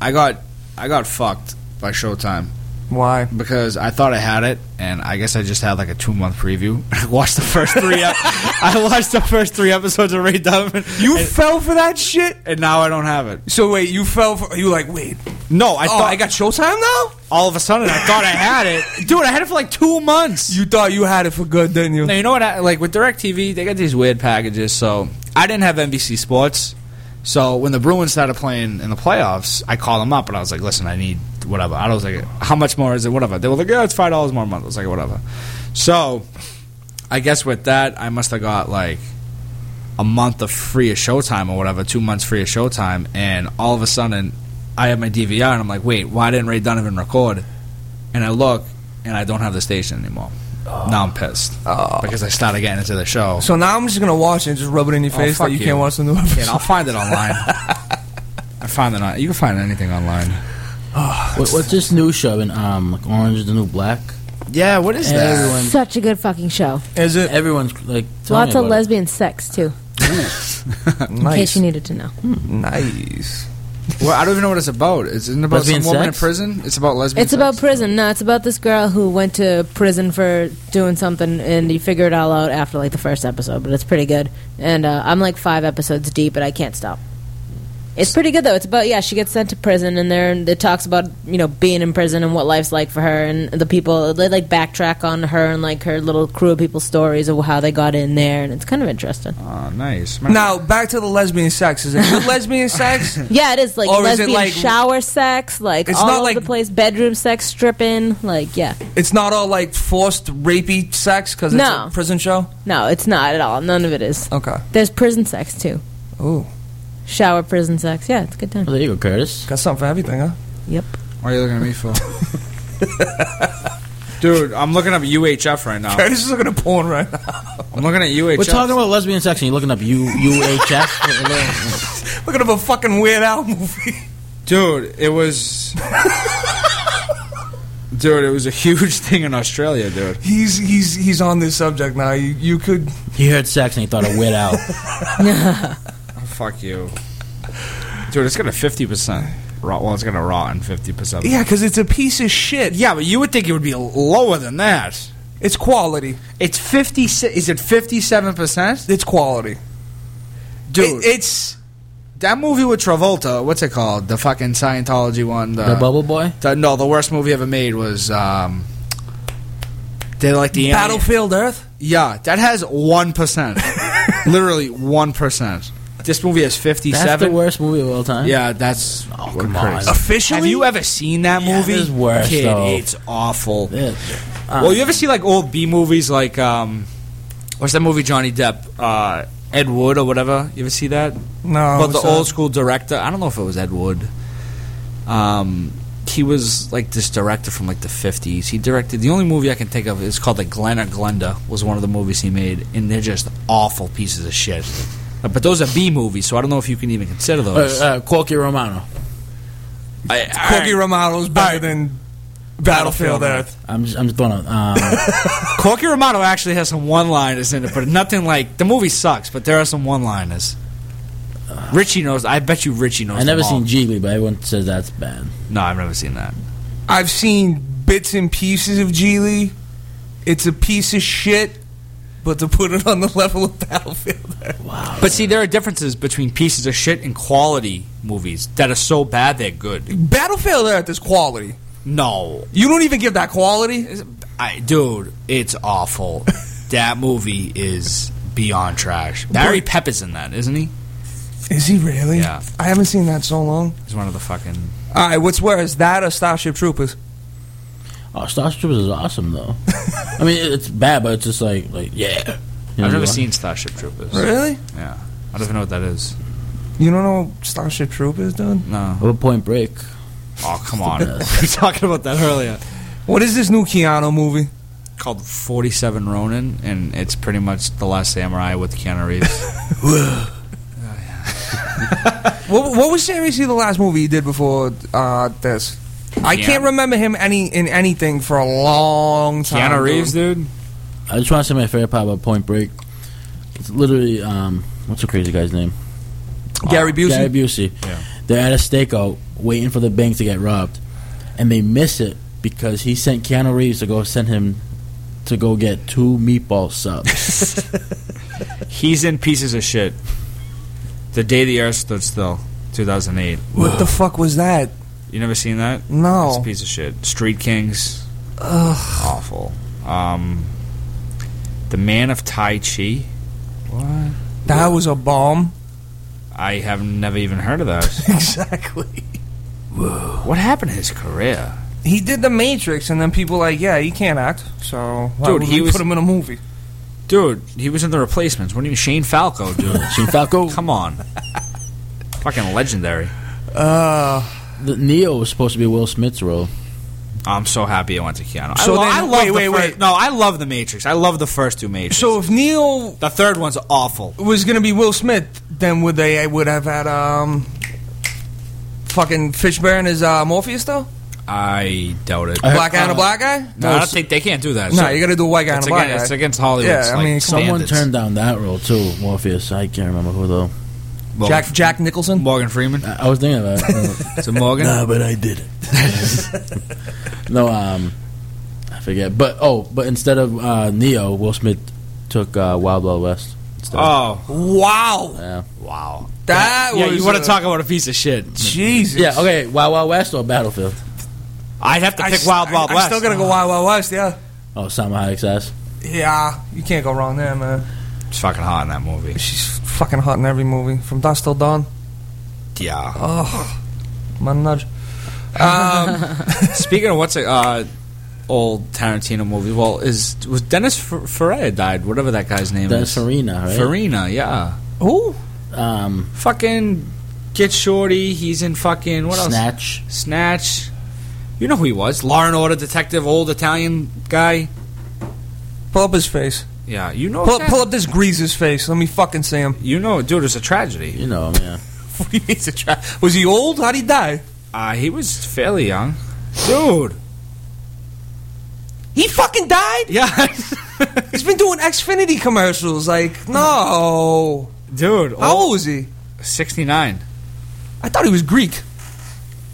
I got I got fucked by Showtime Why? because I thought I had it, and I guess I just had like a two month preview. I watched the first three. ep- I watched the first three episodes of Ray Donovan. You and, fell for that shit? and now I don't have it. So wait, you fell for? You like wait? No, I I thought thought I got Showtime now. all of a sudden I thought I had it, dude. I had it for like two months. You thought you had it for good, didn't you? Now you know what? I, like with Directv, they got these weird packages. So I didn't have NBC Sports. So when the Bruins started playing in the playoffs, I called them up and I was like, "Listen, I need whatever." I was like, "How much more is it? Whatever." They were like, "Yeah, it's five dollars more a month." I was like, "Whatever." So I guess with that, I must have got like a month of free of Showtime or whatever, two months free of Showtime, and all of a sudden, I have my DVR and I'm like, "Wait, why didn't Ray Donovan record?" And I look, and I don't have the station anymore. Now I'm pissed Oh. because I started getting into the show. So now I'm just gonna watch it and just rub it in your Oh, face that you, you. can't watch the new Yeah, episode. and I'll find it online. I find it on. You can find anything online. What, what's this new show in um like Orange is the New Black? Yeah, what is Everyone, Such a good fucking show. Is it everyone's like telling Lots me of about it. lesbian sex too. nice. In case you needed to know. nice. Well, I don't even know what it's about. It's isn't about Lesbian some woman sex? in prison. It's about lesbian. It's about prison. No, it's about this girl who went to prison for doing something, and you figure it all out after like the first episode. But it's pretty good, and uh, I'm like five episodes deep, but I can't stop. It's pretty good though. It's about yeah, she gets sent to prison, and there and it talks about you know being in prison and what life's like for her, and the people they like backtrack on her and like her little crew of people stories of how they got in there, and it's kind of interesting. Oh, nice. Now back to the lesbian sex. Is it good lesbian sex? Yeah, it is like Or is it lesbian like- shower sex, like It's all not over like- the place, bedroom sex, stripping, like yeah. It's not all like forced rapey sex because it's No. a prison show. No, it's not at all. None of it is. Okay. There's prison sex too. Ooh, Shower, prison, sex. Yeah, it's a good time. Well, there you go, Curtis. got something for everything, huh? Yep. What are you looking at me for? Dude, I'm looking up UHF right now. Curtis is looking at porn right now. I'm looking at UHF. We're talking about lesbian sex, and you're looking up U UHF. Looking at a fucking Weird Al movie. Dude, it was. dude, it was a huge thing in Australia, dude. He's he's he's on this subject now. You you could he heard sex and he thought of Weird Al. Fuck you. Dude, it's got a 50% rot. Well, it's got a in 50%. yeah, because it's a piece of shit. Yeah, but you would think it would be lower than that. It's quality. It's 50. Is it 57%? It's quality. Dude, It- it's that movie with Travolta, what's it called? The fucking Scientology one. The, the Bubble Boy. the- no, the worst movie ever made was. um They like the Battlefield Earth. Yeah, that has one percent. Literally one percent. This movie has fifty-seven. That's the worst movie of all time. Yeah, that's. Oh, come on. crazy. Officially, Have you ever seen that Yeah, movie? it is worse, Kid, though. it's awful. Yeah. well, you ever see like old B movies like um, what's that movie Johnny Depp, uh, Ed Wood or whatever? You ever see that? No, but the what's that? old school director. I don't know if it was Ed Wood. Um, he was like this director from like the fifties. He directed the only movie I can think of is called like Glen or Glenda was one of the movies he made, and they're just awful pieces of shit. Uh, But those are B movies, so I don't know if you can even consider those. Uh, uh, Corky Romano. I- Corky I- Romano's better than Battlefield Earth. I'm just, I'm just throwing. out, Um, Corky Romano actually has some one-liners in it, but nothing like the movie sucks. But there are some one-liners. Richie knows. I bet you Richie knows. I never them all. seen Gigli, but everyone says that's bad. No, I've never seen that. I've seen bits and pieces of Gigli. It's a piece of shit, but to put it on the level of Battlefield Wow. But see, there are differences between pieces of shit and quality movies that are so bad they're good. Battlefield Earth is quality. No, You don't even give that quality. I, dude, it's awful. that movie is beyond trash. Barry Pepper's in that, isn't he? Is he really? Yeah. I haven't seen that so long. He's one of the fucking. All right, what's worse, that or Starship Troopers? Oh, Starship Troopers is awesome though. I mean, it's bad, but it's just like like yeah. You know, I've never like- seen Starship Troopers. Really? Yeah, I don't even know what that is. You don't know Starship Troopers, dude? No. What about Point Break? Oh, come on. we were talking about that earlier. What is this new Keanu movie? Called 47 Ronin, and it's pretty much The Last Samurai with Keanu Reeves. What, what was seriously the last movie he did before uh, this? I Keanu. can't remember him any in anything for a long time. Keanu Reeves, dude. dude? I just want to say my favorite part about Point Break. It's literally um, what's the crazy guy's name? Gary Busey. Gary Busey. Yeah. They're at a stakeout waiting for the bank to get robbed, and they miss it because he sent Keanu Reeves to go send him to go get two meatball subs. He's in Pieces of Shit. The Day the Earth Stood Still, 2008. What the fuck was that? You never seen that? It's No. a piece of shit. Street Kings. Ugh. Awful. Um, the Man of Tai Chi. What? That was a bomb. I have never even heard of that. exactly. Whoa. what happened to his career? He did The Matrix, and then people like, yeah, he can't act. So why Dude, he was- put him in a movie. Dude, he was in the replacements. What do you mean? Shane Falco, dude. Shane Falco. Come on. Fucking legendary. Uh, The Neo was supposed to be Will Smith's role. I'm so happy it went to Keanu. So I, lo- then- I love wait, the wait, fir- wait. No, I love the Matrix. I love the first two Matrix. so if Neo the third one's awful. was gonna be Will Smith, then would they would have had um, fucking Fishburne as uh, Morpheus though? I doubt it. Black guy and a black guy? No, I don't think they can't do that. No, So- you got to do a white guy and a black against, it's against Hollywood. Yeah, I mean, Someone standards. turned down that role too, Morpheus. I can't remember who though. Morgan, Jack Jack Nicholson. Morgan Freeman. I, I was thinking about it. Is it Morgan? but I did it. no, um, I forget. But oh, but instead of uh, Neo, Will Smith took uh, Wild Wild West. Instead. Oh, Wow, yeah, wow. that yeah, was you want to uh, talk about a piece of shit? Jesus. yeah. Okay, Wild Wild West or Battlefield? I'd have to I pick s- Wild Wild I, West. I'm still gonna go Wild Wild West. Yeah, Oh, Salma Hayek's ass. yeah. You can't go wrong there, man. It's fucking hot in that movie. She's fucking hot in every movie, from dusk till dawn. Yeah. Oh, my nudge. Um, Speaking of what's a uh, old Tarantino movie, well, is was Dennis Fer- Ferrer died? Whatever that guy's name That's is. Farina, right? Farina, yeah. who? Um, Fucking Get Shorty. He's in fucking what else? Snatch. Snatch. You know who he was? Law and Order detective, old Italian guy. Pull up his face. Yeah, you know. Pull, pull up this Grease's face. Let me fucking see him. You know, dude, it's a tragedy. You know him, yeah. What do you mean it's a tra- Was he old? How'd he die? Uh, he was fairly young, dude. He fucking died? Yeah, He's been doing Xfinity commercials. Like, no. dude. How old was he? Sixty nine. I thought he was Greek.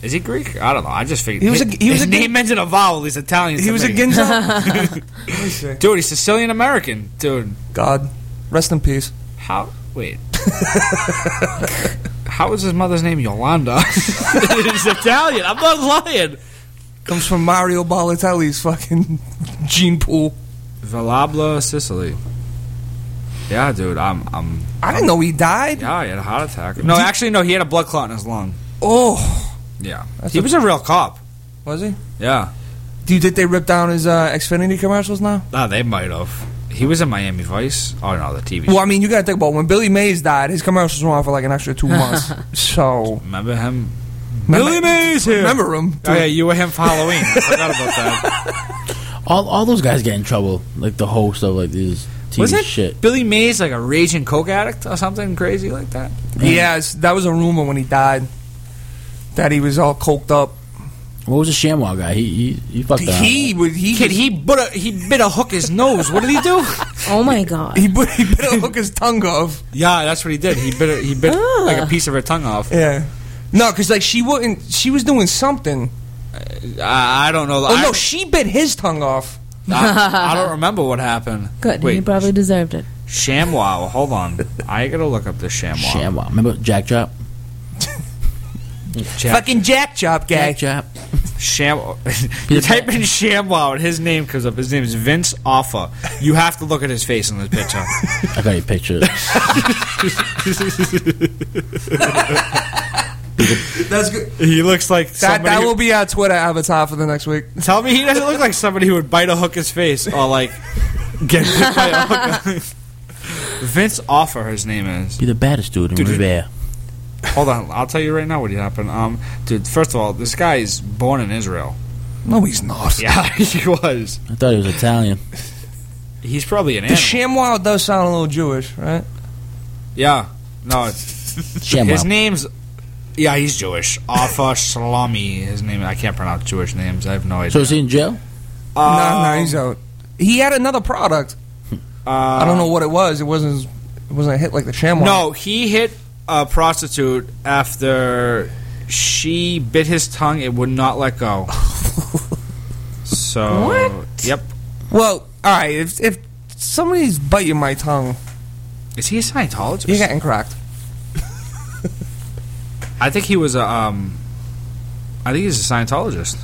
Is he Greek? I don't know. I just figured He was a- he was his a- name ends in a vowel. He's Italian. He was a. Let dude. He's Sicilian American, dude. God, rest in peace. How? Wait. How is his mother's name Yolanda? He's Italian. I'm not lying. Comes from Mario Balotelli's fucking gene pool. Villalba, Sicily. Yeah, dude. I'm. I'm. I didn't know he died. Yeah, he had a heart attack. No, actually, no. He had a blood clot in his lung. Oh, Yeah, That's he a- was a real cop. was he? Yeah. Do you think they ripped down his uh, Xfinity commercials now? Ah, they might have. He was in Miami Vice. Oh no, the TV. Well, I mean, you got to think about when Billy Mays died. His commercials were on for like an extra two months. so Remember him? Billy Mays here. Remember him? Oh yeah, you were him for Halloween. I forgot about that. All, all those guys get in trouble. Like the host of like these TV Was it shit. Billy Mays like a raging coke addict or something crazy like that? Yes, that was a rumor when he died. That he was all coked up. What was the ShamWow guy? He he, he fucked around. He would he Kid, he bit a he bit a hook his nose. What did he do? Oh my god. he bit, he bit a hook his tongue off. yeah, that's what he did. He bit a, he bit Ah. like a piece of her tongue off. Yeah. No, because like she wouldn't. She was doing something. I, I don't know. Oh I, no, she bit his tongue off. I, I don't remember what happened. Good. Wait, he probably deserved it. ShamWow. Hold on, I gotta look up this ShamWow. ShamWow. Remember Jack Drop? Jack, Fucking Jack Chop guy. Jack Drop. Sham. you type in ShamWow and his name comes up. His name is Vince Offer. You have to look at his face in this picture. I got your picture. That's good. he looks like That somebody. that who- will be our Twitter avatar for the next week. Tell me he doesn't look like somebody who would bite a hook his face or like get bit by a hook. Vince Offer, his name is. Be the baddest dude in Dude. Rivera. Hold on, I'll tell you right now what happened. Um, dude, first of all, this guy is born in Israel. No, he's not. Yeah, he was. I thought he was Italian. He's probably an The animal. ShamWow does sound a little Jewish, right? yeah, no, it's, ShamWow. his name's. Yeah, he's Jewish. Offer Salami. His name. I can't pronounce Jewish names. I have no idea. So is he in jail? no, no, Um, he's out. He had another product. Uh, I don't know what it was. It wasn't. It wasn't a hit like the ShamWow. No, he hit a prostitute after she bit his tongue. It would not let go. so, What? yep. Well, all right. If if somebody's biting my tongue, Is he a Scientologist? you're getting cracked. I think he was a. Um, I think he's a Scientologist.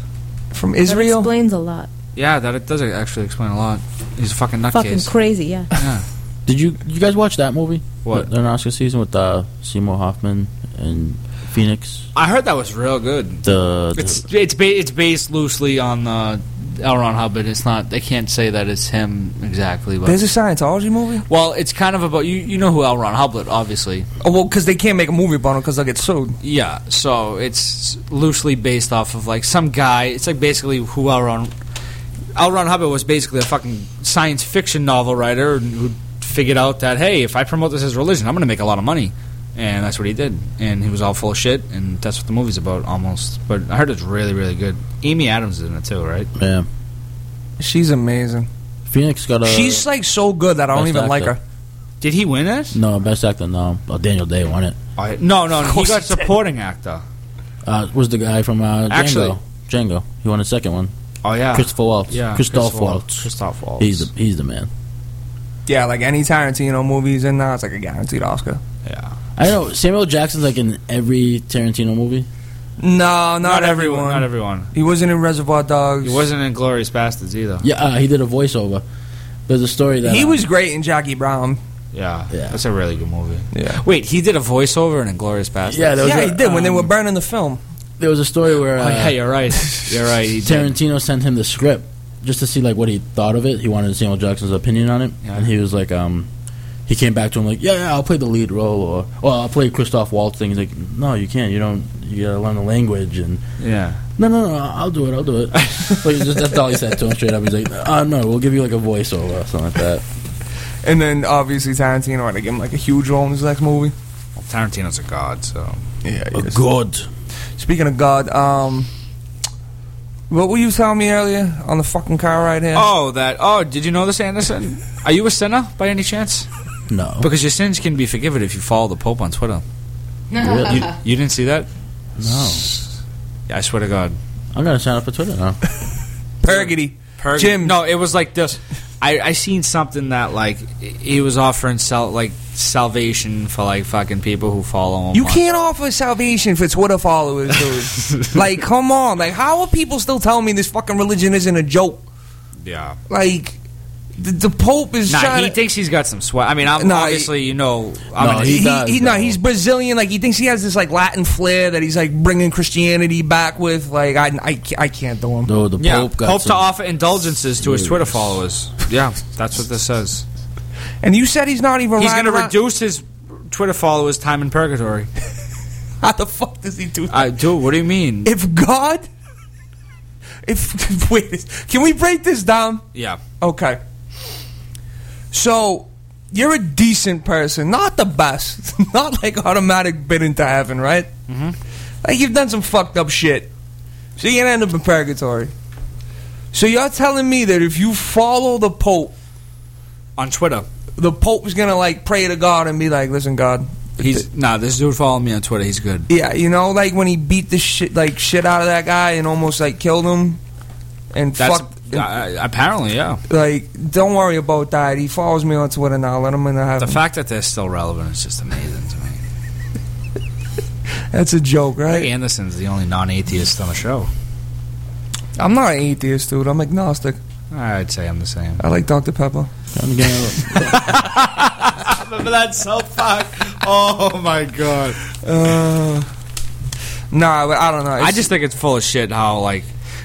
From That Israel. explains a lot. Yeah, that it does actually explain a lot. He's a fucking Fucking nutcase. crazy, yeah. yeah. Did you you guys watch that movie? What? The, the Oscar season with uh, Seymour Hoffman and Phoenix. I heard that was real good. The, the It's it's ba- it's based loosely on uh, L. Ron Hubbard. It's not. They can't say that it's him exactly, but There's a Scientology movie. well, it's kind of about you. You know who L. Ron Hubbard, obviously. Oh well, because they can't make a movie about him because they'll get sued. Yeah, so it's loosely based off of like some guy. It's like basically who L. Ron L. Ron Hubbard was basically a fucking science fiction novel writer who figured out that hey, if I promote this as religion, I'm going to make a lot of money, and that's what he did. And he was all full of shit, and that's what the movie's about almost. But I heard it's really, really good. Amy Adams is in it too, right? yeah. She's amazing. Phoenix got a. She's like so good that I don't Best even like her. Did he win it? no best actor. No, oh, Daniel Day won it. I- no, no, no. He got he did. supporting actor. Uh, was the guy from uh, Django? Actually- Django. He won the second one. Oh yeah, Christopher Waltz. Yeah, Christoph Christoph Waltz. Christoph Waltz. He's the he's the man. Yeah, like any Tarantino movies in now, it's like a guaranteed Oscar. yeah. I don't know. Samuel Jackson's like in every Tarantino movie. No, not, everyone. Not everyone. He wasn't in Reservoir Dogs. He wasn't in Glorious Bastards either. Yeah, uh, he did a voiceover. There's a story that He uh, was great in Jackie Brown. Yeah, Yeah. that's a really good movie. Yeah. Wait, he did a voiceover in Inglourious Basterds. Yeah, there was Yeah, a- he did when they um, were burning the film. There was a story where Oh uh, yeah, you're right. You're right. He did. Tarantino sent him the script just to see like what he thought of it. He wanted to Samuel Jackson's opinion on it, Yeah. and he was like, um, he came back to him like, yeah, yeah, I'll play the lead role, or or I'll play Christoph Waltz thing. He's like, no, you can't. You don't. You gotta learn the language and. Yeah. No, no, no, I'll do it. I'll do it. like, just, that's all he said to him straight up. He's like, uh, no, we'll give you like a voiceover or something like that. And then obviously Tarantino had to give him like a huge role in his next movie. Well, Tarantino's a god, so. Yeah, God. Speaking of God, um, what were you telling me earlier on the fucking car ride here? Oh, that. Oh, did you know this, Anderson? Are you a sinner by any chance? No. Because your sins can be forgiven if you follow the Pope on Twitter. Really? You, you didn't see that? No. Yeah, I swear to God. I'm gonna sign up for Twitter now. Purgity. Purg- Jim. No, it was like this. I I seen something that like he was offering sal- like salvation for like fucking people who follow him. You on- can't offer salvation for Twitter followers, dude. like, come on. Like, how are people still telling me this fucking religion isn't a joke? Yeah. Like, the, the Pope is Nah, trying he to. thinks he's got some sweat. I mean, I'm, Nah, obviously, you know, I'm No, an- he he, does, he, no, though. he's Brazilian. Like he thinks he has this like Latin flair that he's like bringing Christianity back with. Like I, I, I can't do him. No, the yeah, Pope got Pope to offer indulgences to his Twitter followers. Yeah, that's what this says. And you said he's not even. He's going to reduce his Twitter followers' time in purgatory. How the fuck does he do that? I do. what do you mean? if God, if wait, can we break this down? yeah. Okay. So, you're a decent person, not the best, not like automatic bid into heaven, right? Mm-hmm. Like you've done some fucked up shit, so you're gonna end up in purgatory. So you're telling me that if you follow the Pope, On Twitter. the Pope is gonna like pray to God and be like, "Listen, God." He's nah. This dude following me on Twitter. He's good. Yeah, you know, like when he beat the shit like shit out of that guy and almost like killed him, and That's fuck. uh, apparently yeah. Like, don't worry about that. He follows me on Twitter now. Let him in the The fact that they're still relevant is just amazing to me. That's a joke, right? Anderson's the only non-atheist on the show. I'm not an atheist, dude. I'm agnostic. I'd say I'm the same. I like Dr. Pepper. I'm gonna- Remember that South Park? Oh my god! Uh, nah, but I don't know. I just think it's full of shit. How like,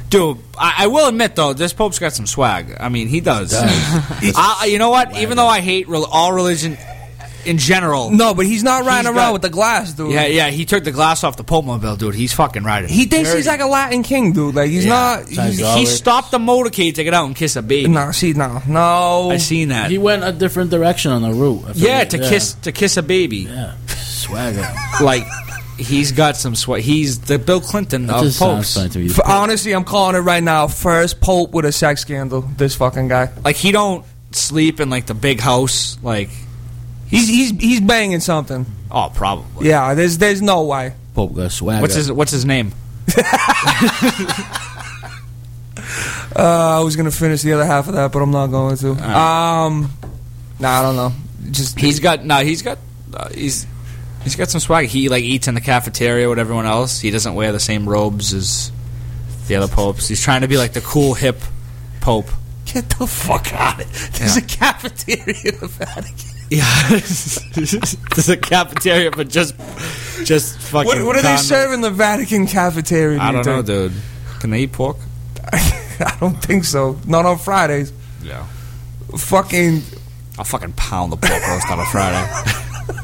dude, I, I will admit though, this Pope's got some swag. I mean, he does. I, you know what? Even though I hate rel- all religion in general, no, but he's not riding He's around got- with the glass, dude. yeah, yeah, he took the glass off the Pope mobile, dude. He's fucking riding. He thinks he's like a Latin king, dude. Like he's Yeah. not. He's, he stopped the motorcade to get out and kiss a baby. No, see, no, no. I seen that. he went a different direction on the route. Yeah, forget. to kiss to kiss a baby. Yeah, swagger. Like he's got some sweat. He's the Bill Clinton That of popes. funny to me. F- honestly, I'm calling it right now. First Pope with a sex scandal. This fucking guy. Like he don't sleep in like the big house. Like He's he's he's banging something. oh, probably. Yeah, there's there's no way. Pope got swagger. What's his What's his name? Uh, I was gonna finish the other half of that, but I'm not going to. Um, nah, I don't know. Just He's got no. He's got uh, he's he's got some swag. He like eats in the cafeteria with everyone else. He doesn't wear the same robes as the other popes. He's trying to be like the cool hip pope. get the fuck out of it. There's Yeah. a cafeteria in the Vatican. Yeah, there's a cafeteria, but just just fucking. What, what do they con- serve in the Vatican cafeteria? do I don't know, think? dude. Can they eat pork? I don't think so. Not on Fridays. Yeah. Fucking, I'll fucking pound the pork roast on a Friday.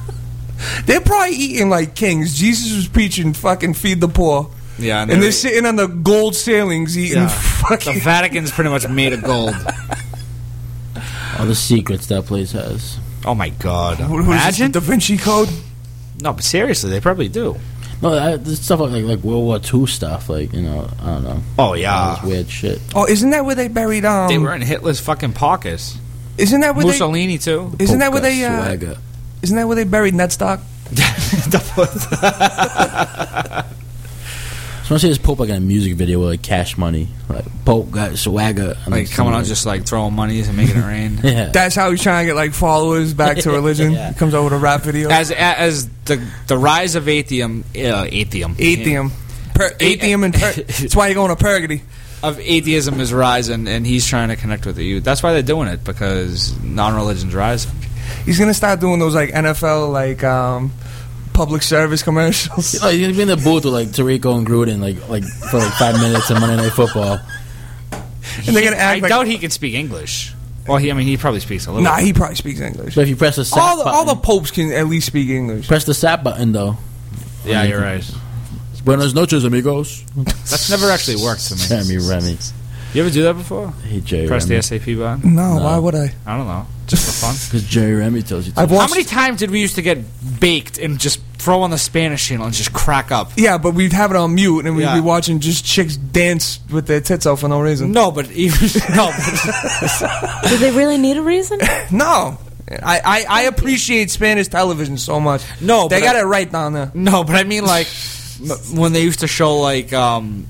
they're probably eating like kings. Jesus was preaching, fucking feed the poor, Yeah, and they're they're- sitting on the gold ceilings eating Yeah. fucking. The Vatican's pretty much made of gold. all the secrets that place has? Oh my god! What- what is this, Imagine. the Da Vinci Code. No, but seriously, they probably do. No, I, there's stuff like like World War II stuff. Like you know, I don't know. Oh All yeah, this weird shit. Oh, isn't that where they buried? Um, they were in Hitler's fucking pockets. Isn't that where they? Mussolini too. Isn't that where got they? Uh, swagger. isn't that where they buried Ned Stock? So I see this Pope like in a music video with like Cash Money, like Pope got swagger, and like coming out just like throwing monies and making it rain. yeah. That's how he's trying to get like followers back to religion. Yeah. He comes out with a rap video. As as the the rise of atheism, uh, atheism, Atheism. Per- atheism and pur- that's why you're going to purgatory. of atheism is rising, and he's trying to connect with the youth. That's why they're doing it because non-religion's rising. He's gonna start doing those like NFL like um, public service commercials. Oh, you're gonna be in the booth with like Tirico and Gruden, like like for like five minutes on Monday Night Football. And they're gonna act I like- doubt he can speak English. Well, he, I mean, he probably speaks a little. Nah, he probably speaks English. But if you press the sap All the, all the popes can at least speak English. press the sap button though. yeah, you're right. Buenos noches, amigos. That's never actually worked for me. Sammy Remy. You ever do that before? Hey, Jerry Press Remy. the SAP button? No, No. why would I? I don't know. Just for fun. Because Jerry Remy tells you to. I've How watched. many times did we used to get baked and just throw on the Spanish channel and just crack up? yeah, but we'd have it on mute and we'd Yeah. be watching just chicks dance with their tits out for no reason. No, but even no. But, Do they really need a reason? No. I, I, I appreciate Spanish television so much. No, they but got I- it right down there. no, but I mean like m- when they used to show like um,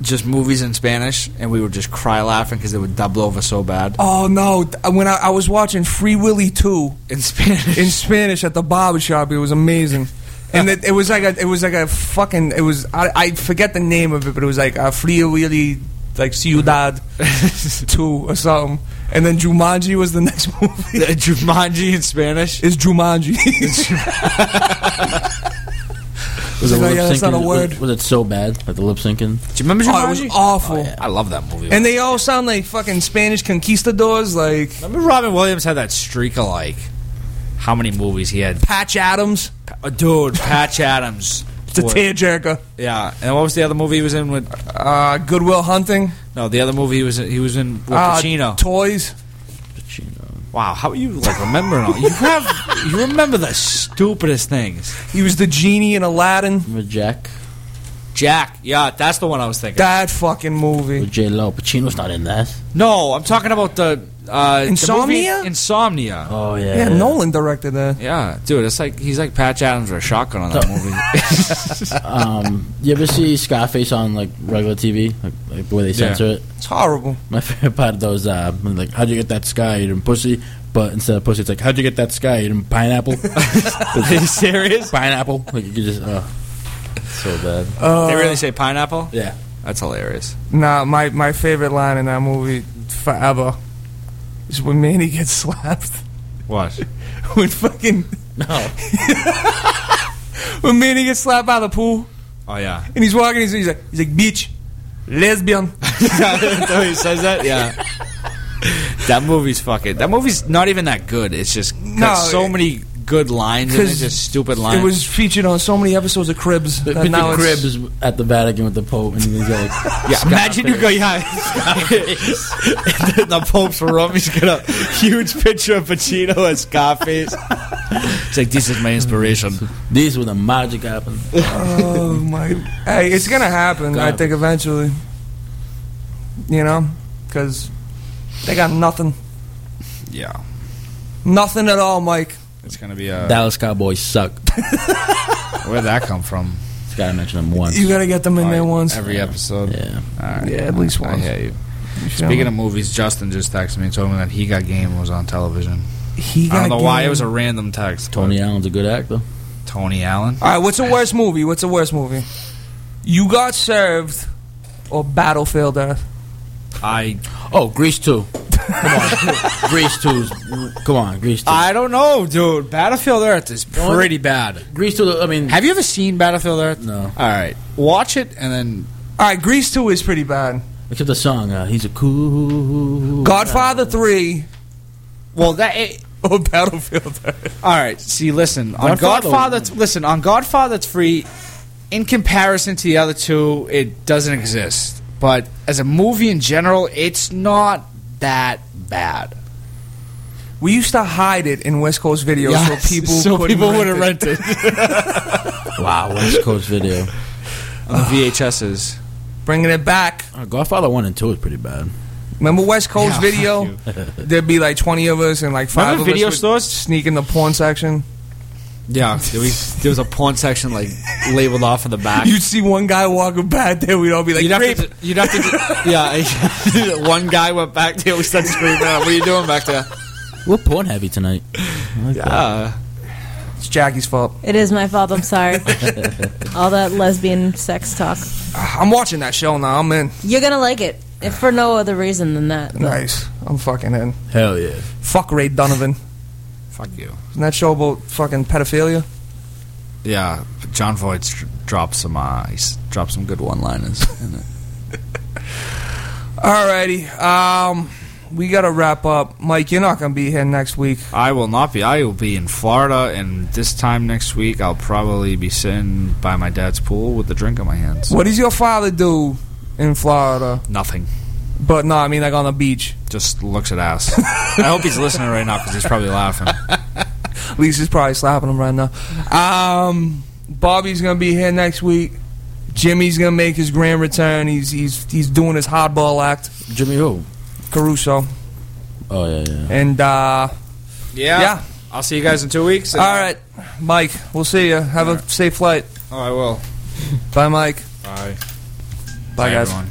just movies in Spanish and we would just cry laughing because they would double over so bad Oh no! When I, I was watching Free Willy two in Spanish. in Spanish at the barber shop, it was amazing. And it, it was like a, it was like a fucking, it was I, I forget the name of it, but it was like a Free Willy like Ciudad two or something. And then Jumanji was the next movie. Jumanji in Spanish. Is Jumanji? Was, Like, oh, yeah, that's not a word. Was, was it so bad? Like the lip syncing? Do you remember Jumanji? oh, it was awful. I love that movie. And they all sound like fucking Spanish conquistadors, like remember Robin Williams had that streak of like how many movies he had? Patch Adams. Uh, dude, Patch Adams. It's a What- tearjerker. Yeah, and what was the other movie he was in with? Uh, Goodwill Hunting. No, the other movie he was he was in with Uh, Pacino. Toys. Pacino. wow, how are you like remembering all? You have you remember the stupidest things. He was the genie in Aladdin. Remember Jack? Jack, yeah, that's the one I was thinking. That fucking movie. With J Lo. Pacino's not in that. no, I'm talking about the uh, the Insomnia? movie Insomnia. Oh yeah. Yeah, Nolan directed that. Yeah, dude, it's like he's like Patch Adams with a shotgun on that movie. Um, you ever see Scarface on like regular TV, like, like the way they Yeah. censor it? It's horrible. My favorite part of those, uh, when, like, how'd you get that sky eating pussy? But instead of pussy, it's like, how'd you get that sky eating pineapple? Are you serious? pineapple? Like you could just, uh, so bad. Uh, they really say pineapple? Yeah. That's hilarious. Nah, my, my favorite line in that movie forever is when Manny gets slapped. What? when fucking No. when Manny gets slapped by the pool Oh yeah. and he's walking, he's, he's like he's like bitch, lesbian. oh, he says that? Yeah. that movie's fucking. That movie's not even that good. It's just got No, so it- many good lines and it's just stupid lines. It was featured on so many episodes of Cribs. But that Picture now it's- Cribs at the Vatican with the Pope, and he's like, yeah, imagine you go, yeah. the Pope's room, he's got a huge picture of Pacino and Scarface. It's like, this is my inspiration. "This was the magic happened." Oh my! Hey, it's gonna happen. I think eventually. You know, because they got nothing, Yeah. nothing at all, Mike. It's going to be a. Dallas Cowboys suck. Where'd that come from? Just gotta mention them once. You gotta get them in there once. Every episode. yeah. All right. Yeah, at least I once. hear you. You feel Speaking me? of movies, Justin just texted me and told me that He Got Game was on television. he I got don't know why it was a random text. but- Tony Allen's a good actor. Tony Allen. All right, what's the worst movie? What's the worst movie? You got served or Battlefield Earth? I Oh, Grease 2. Come on. Grease 2's. Come on, Grease 2. I don't know, dude. Battlefield Earth is pretty bad. Grease 2, I mean. Have you ever seen Battlefield Earth? No. All right, watch it and then. All right, Grease Two is pretty bad. Except the song, uh, he's a cool. Godfather Three Well, that. It, or Battlefield Earth. all right. See, listen on Godfather- Godfather. listen on Godfather Three. In comparison to the other two, it doesn't exist. But as a movie in general, it's not that bad. We used to hide it in West Coast videos Yes, so people so couldn't people wouldn't it. rent it Wow, West Coast video. on the VHSs. Bringing it back. Uh, Godfather 1 and 2 is pretty bad. Remember West Coast Yeah, video? There'd be like twenty of us and like five Remember of us video would stores? sneak in the porn section. Yeah, there was, there was a porn section like labeled off in the back. You'd see one guy walking back there. We'd all be like, You'd have, to, you'd have to, yeah. one guy went back there. We started screaming out. What are you doing back there? We're porn heavy tonight. I like that. Yeah, It's Jackie's fault. It is my fault. I'm sorry. All that lesbian sex talk. I'm watching that show now. I'm in. You're gonna like it, if for no other reason than that. but- Nice. I'm fucking in. Hell yeah. Fuck Ray Donovan. fuck you. Isn't that show about fucking pedophilia? Yeah, Jon Voight's dr- dropped some. Uh, he's dropped some good one-liners. in it. Alrighty. Um, we got to wrap up. Mike, you're not going to be here next week. I will not be. I will be in Florida, and this time next week, I'll probably be sitting by my dad's pool with a drink in my hands. What does your father do in Florida? Nothing. But no, I mean like on the beach. Just looks at ass. I hope he's listening right now because he's probably laughing. Lisa's probably slapping him right now. Um, Bobby's gonna be here next week. Jimmy's gonna make his grand return. He's he's he's doing his hardball act. Jimmy who? Caruso Oh yeah, yeah. and uh, Yeah. Yeah. I'll see you guys in two weeks. all right, Mike. We'll see you. Have a safe flight. Oh, I will. Bye, Mike. Bye. Bye, guys. everyone.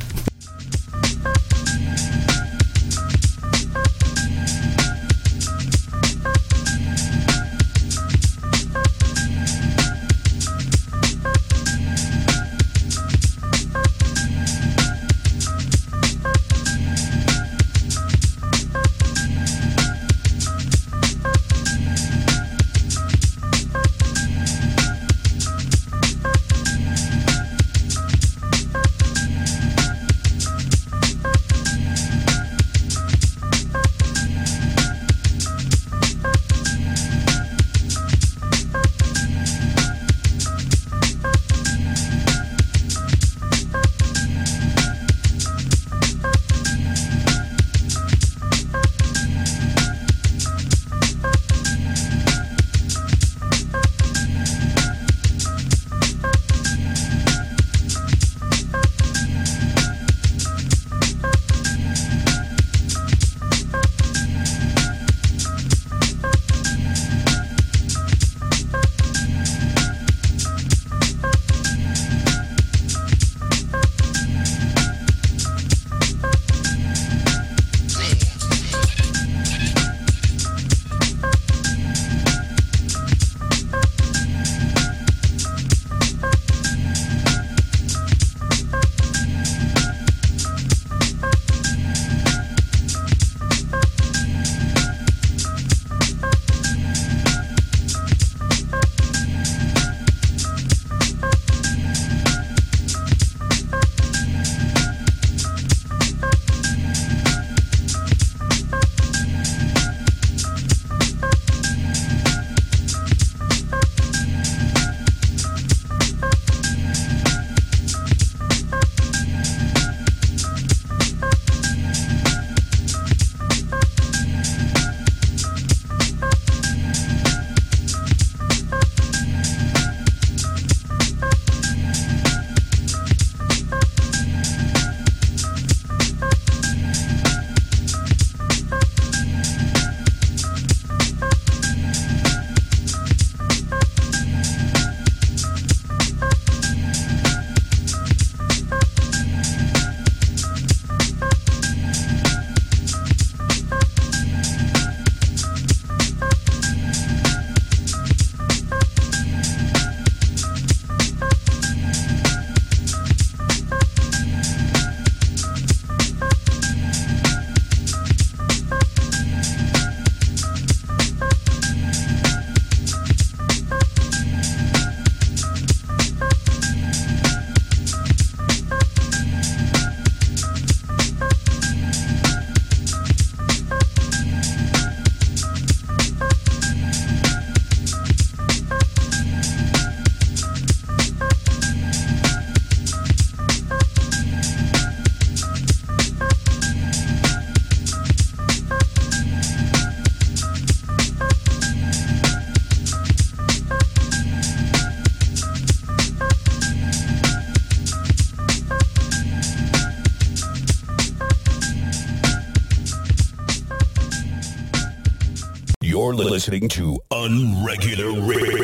You're listening to Unregular Radio.